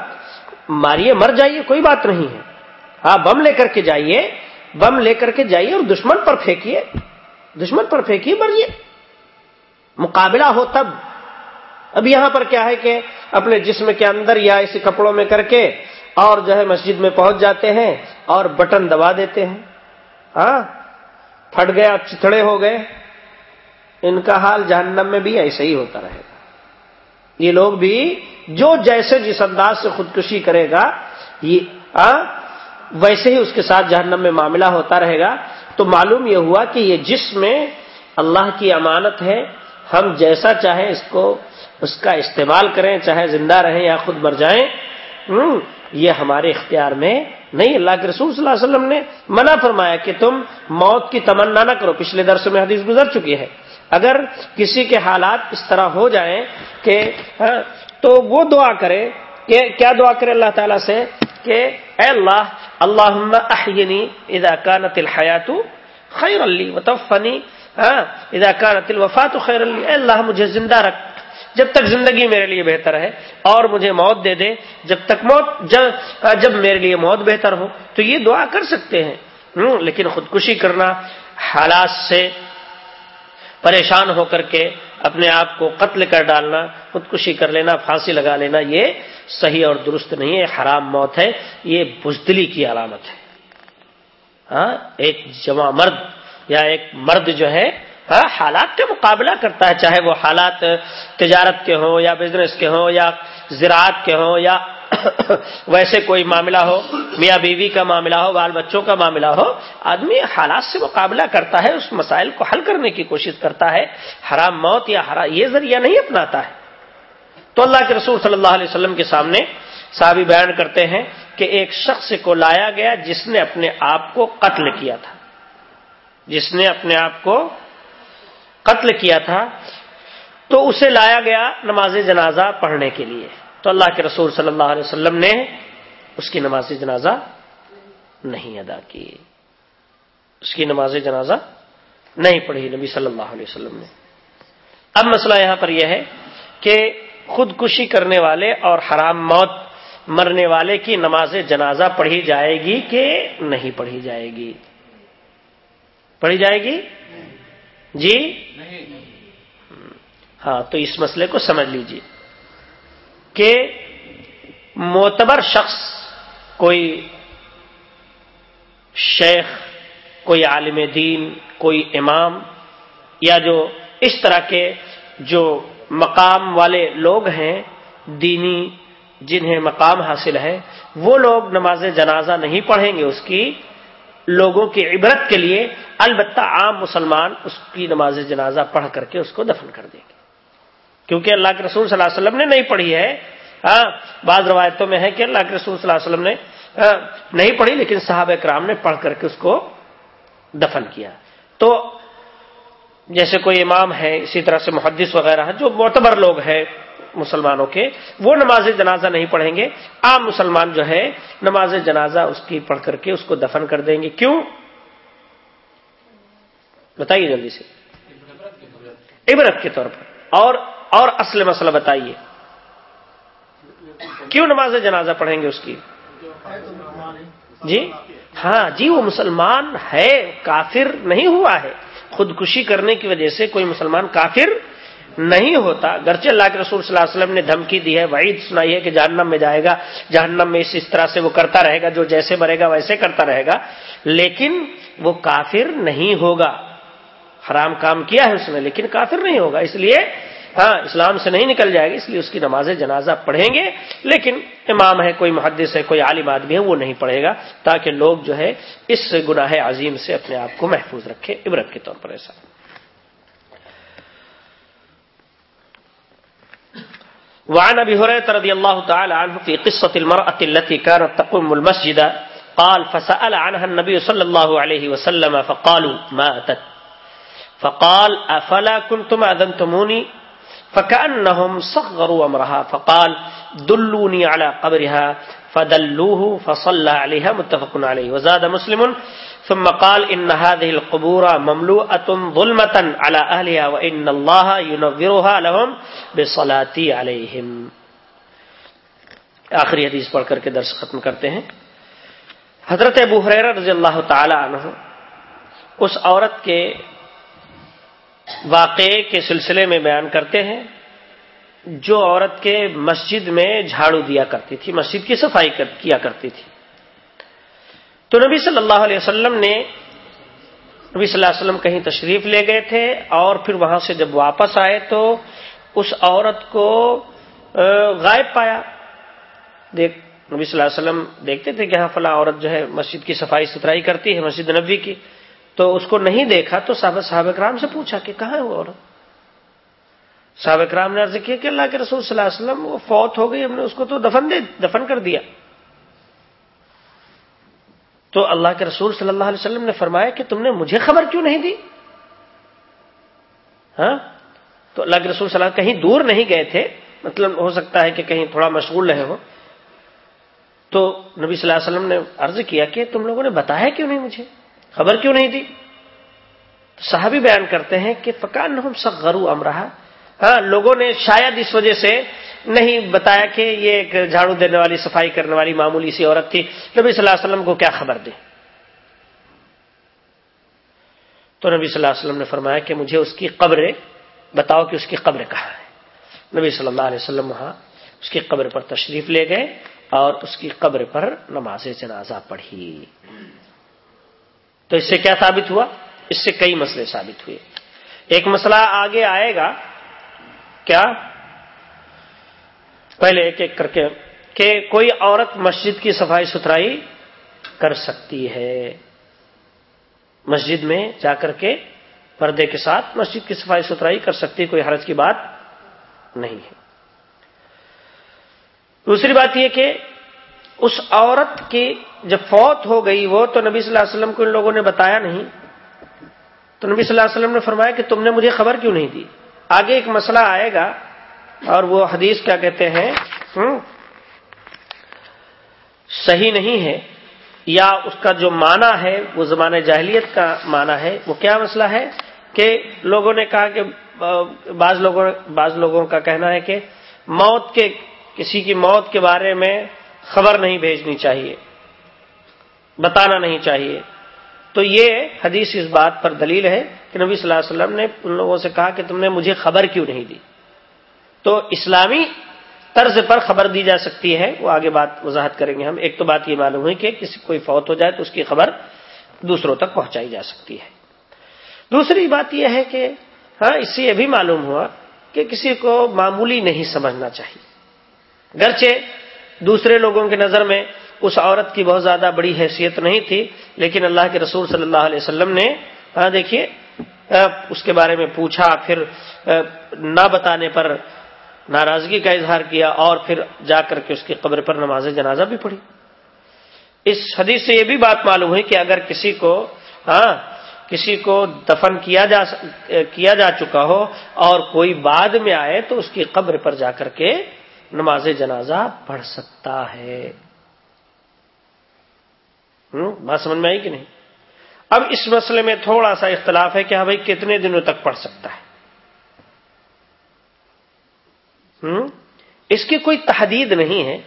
ماریے، مر جائیے، کوئی بات نہیں ہے۔ ہاں بم لے کر کے جائیے، بم لے کر کے جائیے اور دشمن پر پھینکیے۔ دشمن پر پھینکیے، مریے۔ مقابلہ ہو تب۔ اب یہاں پر کیا ہے کہ اپنے جسم کے اندر یا اسی کپڑوں میں کر کے اور جو ہے مسجد میں پہنچ جاتے ہیں اور بٹن دبا دیتے ہیں۔ ہاں پھٹ گیا چتڑے ہو گئے۔ ان کا حال جہنم میں بھی ایسے ہی ہوتا رہے گا۔ یہ لوگ بھی جو جیسے جس انداز سے خودکشی کرے گا یہ آ, ویسے ہی اس کے ساتھ جہنم میں معاملہ ہوتا رہے گا۔ تو معلوم یہ ہوا کہ یہ جسم اللہ کی امانت ہے ہم جیسا چاہیں اس کو اس کا استعمال کریں چاہے زندہ رہیں یا خود مر جائیں یہ ہمارے اختیار میں نہیں۔ اللہ کے رسول صلی اللہ علیہ وسلم نے منع فرمایا کہ تم موت کی تمنا نہ کرو۔ پچھلے درس میں حدیث گزر چکی ہے۔ اگر کسی کے حالات اس طرح ہو جائیں کہ ہاں، تو وہ دعا کرے کہ کیا دعا کرے اللہ تعالیٰ سے کہ اے اللہ اللہ احینی اذا کانت الحیات خیر علی وطفنی ہاں، اذا کانت الوفات خیر علی اے اللہ مجھے زندہ رکھ جب تک زندگی میرے لیے بہتر ہے اور مجھے موت دے دے جب تک موت جب, ہاں، جب میرے لیے موت بہتر ہو تو یہ دعا کر سکتے ہیں لیکن خودکشی کرنا حالات سے پریشان ہو کر کے اپنے آپ کو قتل کر ڈالنا، خودکشی کر لینا، پھانسی لگا لینا، یہ صحیح اور درست نہیں ہے حرام موت ہے، یہ بزدلی کی علامت ہے۔ ہاں ایک جمع مرد یا ایک مرد جو ہے ہاں، حالات کا مقابلہ کرتا ہے، چاہے وہ حالات تجارت کے ہوں یا بزنس کے ہوں یا زراعت کے ہوں یا ویسے کوئی معاملہ ہو، میاں بیوی کا معاملہ ہو، بال بچوں کا معاملہ ہو، آدمی حالات سے مقابلہ کرتا ہے، اس مسائل کو حل کرنے کی کوشش کرتا ہے، حرام موت یا حرام، یہ ذریعہ نہیں اپناتا ہے۔ تو اللہ کے رسول صلی اللہ علیہ وسلم کے سامنے صحابی بیان کرتے ہیں کہ ایک شخص کو لایا گیا جس نے اپنے آپ کو قتل کیا تھا۔ جس نے اپنے آپ کو قتل کیا تھا۔ تو اسے لایا گیا نماز جنازہ پڑھنے کے لیے۔ تو اللہ کے رسول صلی اللہ علیہ وسلم نے اس کی نماز جنازہ نہیں ادا کی۔ اس کی نماز جنازہ نہیں پڑھی نبی صلی اللہ علیہ وسلم نے۔ اب مسئلہ یہاں پر یہ ہے کہ خودکشی کرنے والے اور حرام موت مرنے والے کی نماز جنازہ پڑھی جائے گی کہ نہیں پڑھی جائے گی؟ پڑھی جائے گی؟ جی؟ ہاں تو اس مسئلے کو سمجھ لیجیے کہ معتبر شخص کوئی شیخ، کوئی عالم دین، کوئی امام، یا جو اس طرح کے جو مقام والے لوگ ہیں، دینی جنہیں مقام حاصل ہے، وہ لوگ نماز جنازہ نہیں پڑھیں گے اس کی، لوگوں کی عبرت کے لیے، البتہ عام مسلمان اس کی نماز جنازہ پڑھ کر کے اس کو دفن کر دیں گے۔ کیونکہ اللہ کے رسول صلی اللہ علیہ وسلم نے نہیں پڑھی ہے۔ ہاں بعض روایتوں میں ہے کہ اللہ کے رسول صلی اللہ علیہ وسلم نے ہاں، نہیں پڑھی، لیکن صحابہ کرام نے پڑھ کر کے اس کو دفن کیا۔ تو جیسے کوئی امام ہے، اسی طرح سے محدث وغیرہ جو معتبر لوگ ہیں مسلمانوں کے، وہ نماز جنازہ نہیں پڑھیں گے۔ عام مسلمان جو ہے نماز جنازہ اس کی پڑھ کر کے اس کو دفن کر دیں گے۔ کیوں؟ بتائیے جلدی سے۔ عبرت کے طور پر۔ اور اور اصل مسئلہ بتائیے۔ کیوں نماز جنازہ پڑھیں گے اس کی؟ جی؟ ہاں جی وہ مسلمان ہے، کافر نہیں ہوا ہے۔ خودکشی کرنے کی وجہ سے کوئی مسلمان کافر نہیں ہوتا۔ گرچہ اللہ کے رسول صلی اللہ علیہ وسلم نے دھمکی دی ہے، وعید سنائی ہے کہ جہنم میں جائے گا، جہنم میں اس اس طرح سے وہ کرتا رہے گا، جو جیسے مرے گا ویسے کرتا رہے گا۔ لیکن وہ کافر نہیں ہوگا۔ حرام کام کیا ہے اس نے، لیکن کافر نہیں ہوگا۔ اس لیے ہاں اسلام سے نہیں نکل جائے گا اس لیے اس کی نماز جنازہ پڑھیں گے، لیکن امام ہے، کوئی محدث ہے، کوئی عالم آدمی ہے، وہ نہیں پڑھے گا، تاکہ لوگ جو ہے اس گناہ عظیم سے اپنے آپ کو محفوظ رکھے، عبرت کے طور پر ایسا۔ وعن ابي هريره رضي الله تعالى عنه في قصه المراه التي كانت تقوم المسجد قال فسال عنها النبي صلى الله عليه وسلم، فقالوا، ماتت۔ فقال، افلا كنتم اذنتموني فكانهم صغروا امرها فقال دلوني على قبرها فدلوه فصلى عليها متفق عليه وزاد مسلم ثم قال، ان هذه القبور مملوءه ظلمه على اهلها وان الله ينورها لهم بصلاتي عليهم آخری حدیث پڑھ کر کے درس ختم کرتے ہیں۔ حضرت ابو حریرہ رضی اللہ تعالی عنہ، اس عورت کے واقعے کے سلسلے میں بیان کرتے ہیں، جو عورت کے مسجد میں جھاڑو دیا کرتی تھی، مسجد کی صفائی کیا کرتی تھی۔ تو نبی صلی اللہ علیہ وسلم نے، نبی صلی اللہ علیہ وسلم کہیں تشریف لے گئے تھے اور پھر وہاں سے جب واپس آئے تو اس عورت کو غائب پایا۔ دیکھ، نبی صلی اللہ علیہ وسلم دیکھتے تھے کہ ہاں فلاں عورت جو ہے مسجد کی صفائی ستھرائی کرتی ہے، مسجد نبی کی۔ تو اس کو نہیں دیکھا تو صحابہ صحابہ کرام سے پوچھا کہ کہاں ہے وہ عورت؟ صحابہ کرام نے عرض کیا کہ اللہ کے رسول صلی اللہ علیہ وسلم، وہ فوت ہو گئی، ہم نے اس کو تو دفن دے دفن کر دیا۔ تو اللہ کے رسول صلی اللہ علیہ وسلم نے فرمایا کہ تم نے مجھے خبر کیوں نہیں دی؟ ہاں؟ تو اللہ کے رسول صلی اللہ کہیں دور نہیں گئے تھے۔ مطلب ہو سکتا ہے کہ کہیں تھوڑا مشغول رہے ہو۔ تو نبی صلی اللہ علیہ وسلم نے عرض کیا کہ تم لوگوں نے بتایا کیوں نہیں مجھے؟ خبر کیوں نہیں دی؟ صحابی بیان کرتے ہیں کہ فکان ہم سب غرو امرہ ہاں لوگوں نے شاید اس وجہ سے نہیں بتایا کہ یہ ایک جھاڑو دینے والی، صفائی کرنے والی معمولی سی عورت تھی۔ نبی صلی اللہ علیہ وسلم کو کیا خبر دے تو نبی صلی اللہ علیہ وسلم نے فرمایا کہ مجھے اس کی قبر، بتاؤ کہ اس کی قبر کہاں ہے؟ نبی صلی اللہ علیہ وسلم وہاں اس کی قبر پر تشریف لے گئے اور اس کی قبر پر نماز جنازہ پڑھی۔ تو اس سے کیا ثابت ہوا؟ اس سے کئی مسئلے ثابت ہوئے۔ ایک مسئلہ آگے آئے گا۔ کیا؟ پہلے ایک ایک کر کے کہ کوئی عورت مسجد کی صفائی ستھرائی کر سکتی ہے۔ مسجد میں جا کر کے پردے کے ساتھ مسجد کی صفائی ستھرائی کر سکتی ہے کوئی حرج کی بات نہیں ہے۔ دوسری بات یہ کہ اس عورت کی جب فوت ہو گئی وہ تو نبی صلی اللہ علیہ وسلم کو ان لوگوں نے بتایا نہیں۔ تو نبی صلی اللہ علیہ وسلم نے فرمایا کہ تم نے مجھے خبر کیوں نہیں دی؟ آگے ایک مسئلہ آئے گا اور وہ حدیث کیا کہتے ہیں؟ صحیح نہیں ہے۔ یا اس کا جو معنی ہے، وہ زمانہ جاہلیت کا معنی ہے۔ وہ کیا مسئلہ ہے؟ کہ لوگوں نے کہا کہ، بعض لوگوں بعض لوگوں کا کہنا ہے کہ موت کے، کسی کی موت کے بارے میں خبر نہیں بھیجنی چاہیے، بتانا نہیں چاہیے۔ تو یہ حدیث اس بات پر دلیل ہے کہ نبی صلی اللہ علیہ وسلم نے ان لوگوں سے کہا کہ تم نے مجھے خبر کیوں نہیں دی۔ تو اسلامی طرز پر خبر دی جا سکتی ہے، وہ آگے بات وضاحت کریں گے ہم۔ ایک تو بات یہ معلوم ہوئی کہ کسی کوئی فوت ہو جائے تو اس کی خبر دوسروں تک پہنچائی جا سکتی ہے۔ دوسری بات یہ ہے کہ ہاں اس سے یہ بھی معلوم ہوا کہ کسی کو معمولی نہیں سمجھنا چاہیے۔ گرچہ دوسرے لوگوں کی نظر میں اس عورت کی بہت زیادہ بڑی حیثیت نہیں تھی، لیکن اللہ کے رسول صلی اللہ علیہ وسلم نے ہاں دیکھیے اس کے بارے میں پوچھا، پھر نہ بتانے پر ناراضگی کا اظہار کیا، اور پھر جا کر کے اس کی قبر پر نماز جنازہ بھی پڑھی۔ اس حدیث سے یہ بھی بات معلوم ہوئی کہ اگر کسی کو ہاں کسی کو دفن کیا جا کیا جا چکا ہو اور کوئی بعد میں آئے تو اس کی قبر پر جا کر کے نماز جنازہ پڑھ سکتا ہے۔ بات سمجھ میں آئی کہ نہیں؟ اب اس مسئلے میں تھوڑا سا اختلاف ہے کہ ہاں بھائی کتنے دنوں تک پڑھ سکتا ہے۔ اس کی کوئی تحدید نہیں ہے۔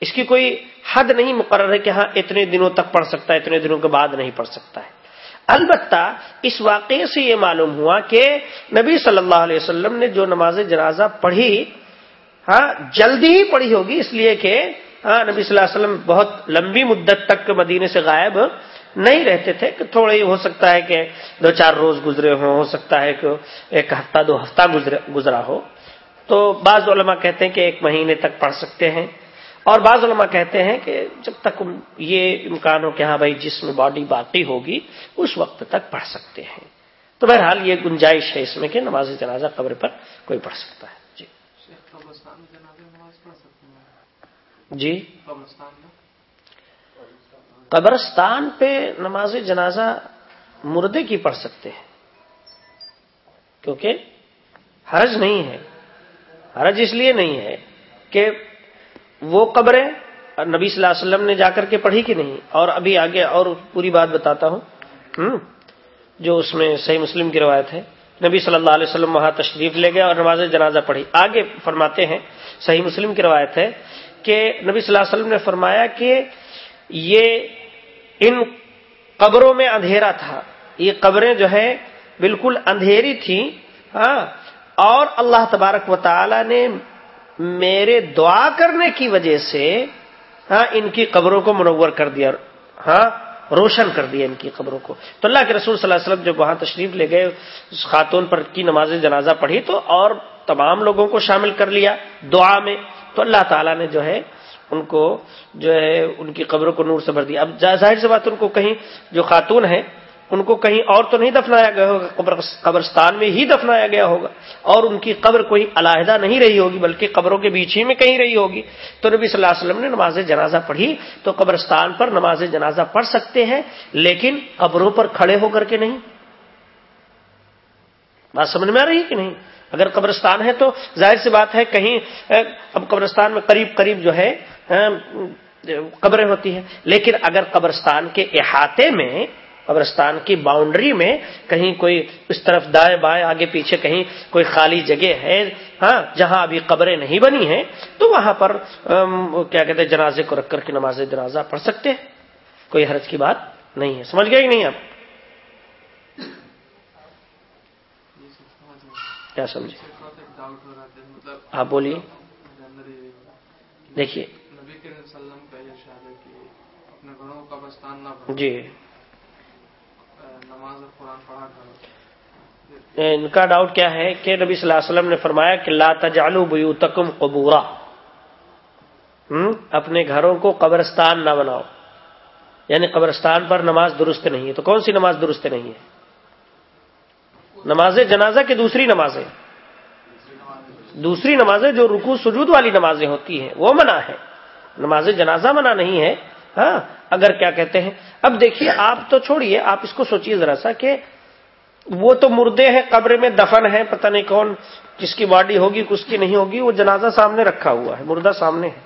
اس کی کوئی حد نہیں مقرر ہے کہ ہاں اتنے دنوں تک پڑھ سکتا ہے، اتنے دنوں کے بعد نہیں پڑھ سکتا ہے۔ البتہ اس واقعے سے یہ معلوم ہوا کہ نبی صلی اللہ علیہ وسلم نے جو نماز جنازہ پڑھی ہاں جلدی ہی پڑھی ہوگی، اس لیے کہ ہاں نبی صلی اللہ علیہ وسلم بہت لمبی مدت تک مدینے سے غائب نہیں رہتے تھے، کہ تھوڑے ہو سکتا ہے کہ دو چار روز گزرے ہوں، ہو سکتا ہے کہ ایک ہفتہ، دو ہفتہ گزرا ہو۔ تو بعض علماء کہتے ہیں کہ ایک مہینے تک پڑھ سکتے ہیں۔ اور بعض علماء کہتے ہیں کہ جب تک یہ امکان ہو کہ ہاں بھائی، جس میں باڈی باقی ہوگی، اس وقت تک پڑھ سکتے ہیں۔ تو بہرحال یہ گنجائش ہے اس میں کہ نماز جنازہ قبر پر کوئی پڑھ سکتا ہے۔ جی؟ قبرستان پہ نماز جنازہ مردے کی پڑھ سکتے ہیں۔ کیونکہ حرج نہیں ہے۔ حرج اس لیے نہیں ہے کہ وہ قبریں نبی صلی اللہ علیہ وسلم نے جا کر کے پڑھی کہ نہیں۔ اور ابھی آگے اور پوری بات بتاتا ہوں۔ جو اس میں صحیح مسلم کی روایت ہے۔ نبی صلی اللہ علیہ وسلم وہاں تشریف لے گئے اور نماز جنازہ پڑھی۔ آگے فرماتے ہیں صحیح مسلم کی روایت ہے کہ نبی صلی اللہ علیہ وسلم نے فرمایا کہ یہ ان قبروں میں اندھیرا تھا۔ یہ قبریں جو ہے بالکل اندھیری تھیں۔ ہاں۔ اور اللہ تبارک و تعالی نے میرے دعا کرنے کی وجہ سے ہاں ان کی قبروں کو منور کر دیا۔ ہاں روشن کر دیا ان کی قبروں کو۔ تو اللہ کے رسول صلی اللہ علیہ وسلم جب وہاں تشریف لے گئے اس خاتون پر کی نماز جنازہ پڑھی، تو اور تمام لوگوں کو شامل کر لیا دعا میں۔ تو اللہ تعالیٰ نے جو ہے ان کو جو ہے ان کی قبروں کو نور سے بھر دیا۔ اب ظاہر سے بات ان کو کہیں جو خاتون ہے ان کو کہیں اور تو نہیں دفنایا گیا ہوگا قبرستان میں ہی دفنایا گیا ہوگا۔ اور ان کی قبر کوئی علیحدہ نہیں رہی ہوگی، بلکہ قبروں کے بیچ ہی میں کہیں رہی ہوگی۔ تو نبی صلی اللہ علیہ وسلم نے نماز جنازہ پڑھی، تو قبرستان پر نماز جنازہ پڑھ سکتے ہیں، لیکن قبروں پر کھڑے ہو کر کے نہیں۔ بات سمجھ میں آ رہی کہ نہیں؟ اگر قبرستان ہے تو ظاہر سی بات ہے کہیں اب قبرستان میں قریب قریب جو ہے قبریں ہوتی ہیں۔ لیکن اگر قبرستان کے احاطے میں، قبرستان کی باؤنڈری میں کہیں کوئی اس طرف دائیں بائیں، آگے پیچھے کہیں کوئی خالی جگہ ہے ہاں جہاں ابھی قبریں نہیں بنی ہیں، تو وہاں پر کیا کہتے ہیں، جنازے کو رکھ کر کے نماز جنازہ پڑھ سکتے ہیں۔ کوئی حرج کی بات نہیں ہے۔ سمجھ گئے کہ نہیں آپ؟ کیا سمجھے؟ آپ بولیے۔ دیکھیے۔ جی۔ ان کا ڈاؤٹ کیا ہے کہ نبی صلی اللہ علیہ وسلم نے فرمایا کہ لا تجعلوا بیوتکم قبورا۔ اپنے گھروں کو قبرستان نہ بناؤ۔ یعنی قبرستان پر نماز درست نہیں ہے۔ تو کون سی نماز درست نہیں ہے؟ نماز جنازہ کی دوسری نمازیں۔ دوسری نمازیں جو رکو سجود والی نمازیں ہوتی ہیں، وہ منع ہے نماز جنازہ منع نہیں ہے ہاں اگر کیا کہتے ہیں، اب دیکھیے، آپ تو چھوڑیے، آپ اس کو سوچیے ذرا سا کہ وہ تو مردے ہیں، قبر میں دفن ہے پتہ نہیں کون کس کی باڈی ہوگی، کس کی نہیں ہوگی، وہ جنازہ سامنے رکھا ہوا ہے، مردہ سامنے ہے۔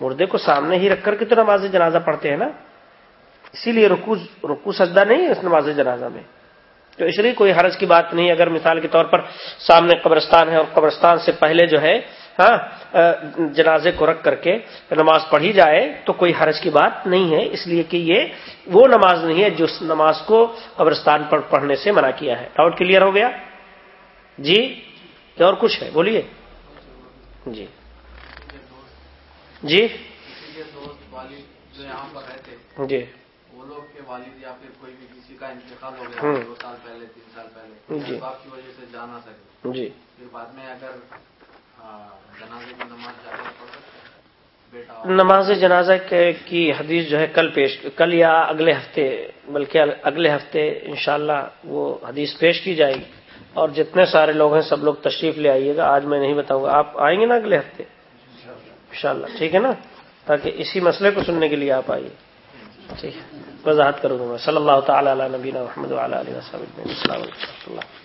مردے کو سامنے ہی رکھ کر کے تو نماز جنازہ پڑھتے ہیں نا۔ اسی لیے رکو رکو سجدہ نہیں ہے اس نماز، جنازہ میں۔ تو اس لیے کوئی حرج کی بات نہیں اگر مثال کے طور پر سامنے قبرستان ہے اور قبرستان سے پہلے جو ہے ہاں جنازے کو رکھ کر کے نماز پڑھی جائے تو کوئی حرج کی بات نہیں ہے۔ اس لیے کہ یہ وہ نماز نہیں ہے جس نماز کو قبرستان پر پڑھنے سے منع کیا ہے۔ ڈاؤٹ کلیئر ہو گیا؟ جی؟ کیا اور کچھ ہے بولیے۔ جی۔ جی؟ جی۔ وہ لوگ کے والد یا پھر کوئی بھی کا انتقال ہو گیا دو سال پہلے تین سال پہلے۔ جی۔ کی وجہ سے جانا سکے جی۔ پھر بعد میں اگر نماز جنازہ کی حدیث جو ہے کل پیش کل یا اگلے ہفتے بلکہ اگلے ہفتے انشاءاللہ وہ حدیث پیش کی جائے گی۔ اور جتنے سارے لوگ ہیں سب لوگ تشریف لے آئیے گا۔ آج میں نہیں بتاؤں گا۔ آپ آئیں گے نا اگلے ہفتے؟ انشاءاللہ۔ ٹھیک ہے نا؟ تاکہ اسی مسئلے کو سننے کے لیے آپ آئیے۔ ٹھیک ہے۔ وضاحت کروں گا صلی اللہ تعالیٰ علی نبینا محمد علیہ وسلم السلام علیکم اللہ۔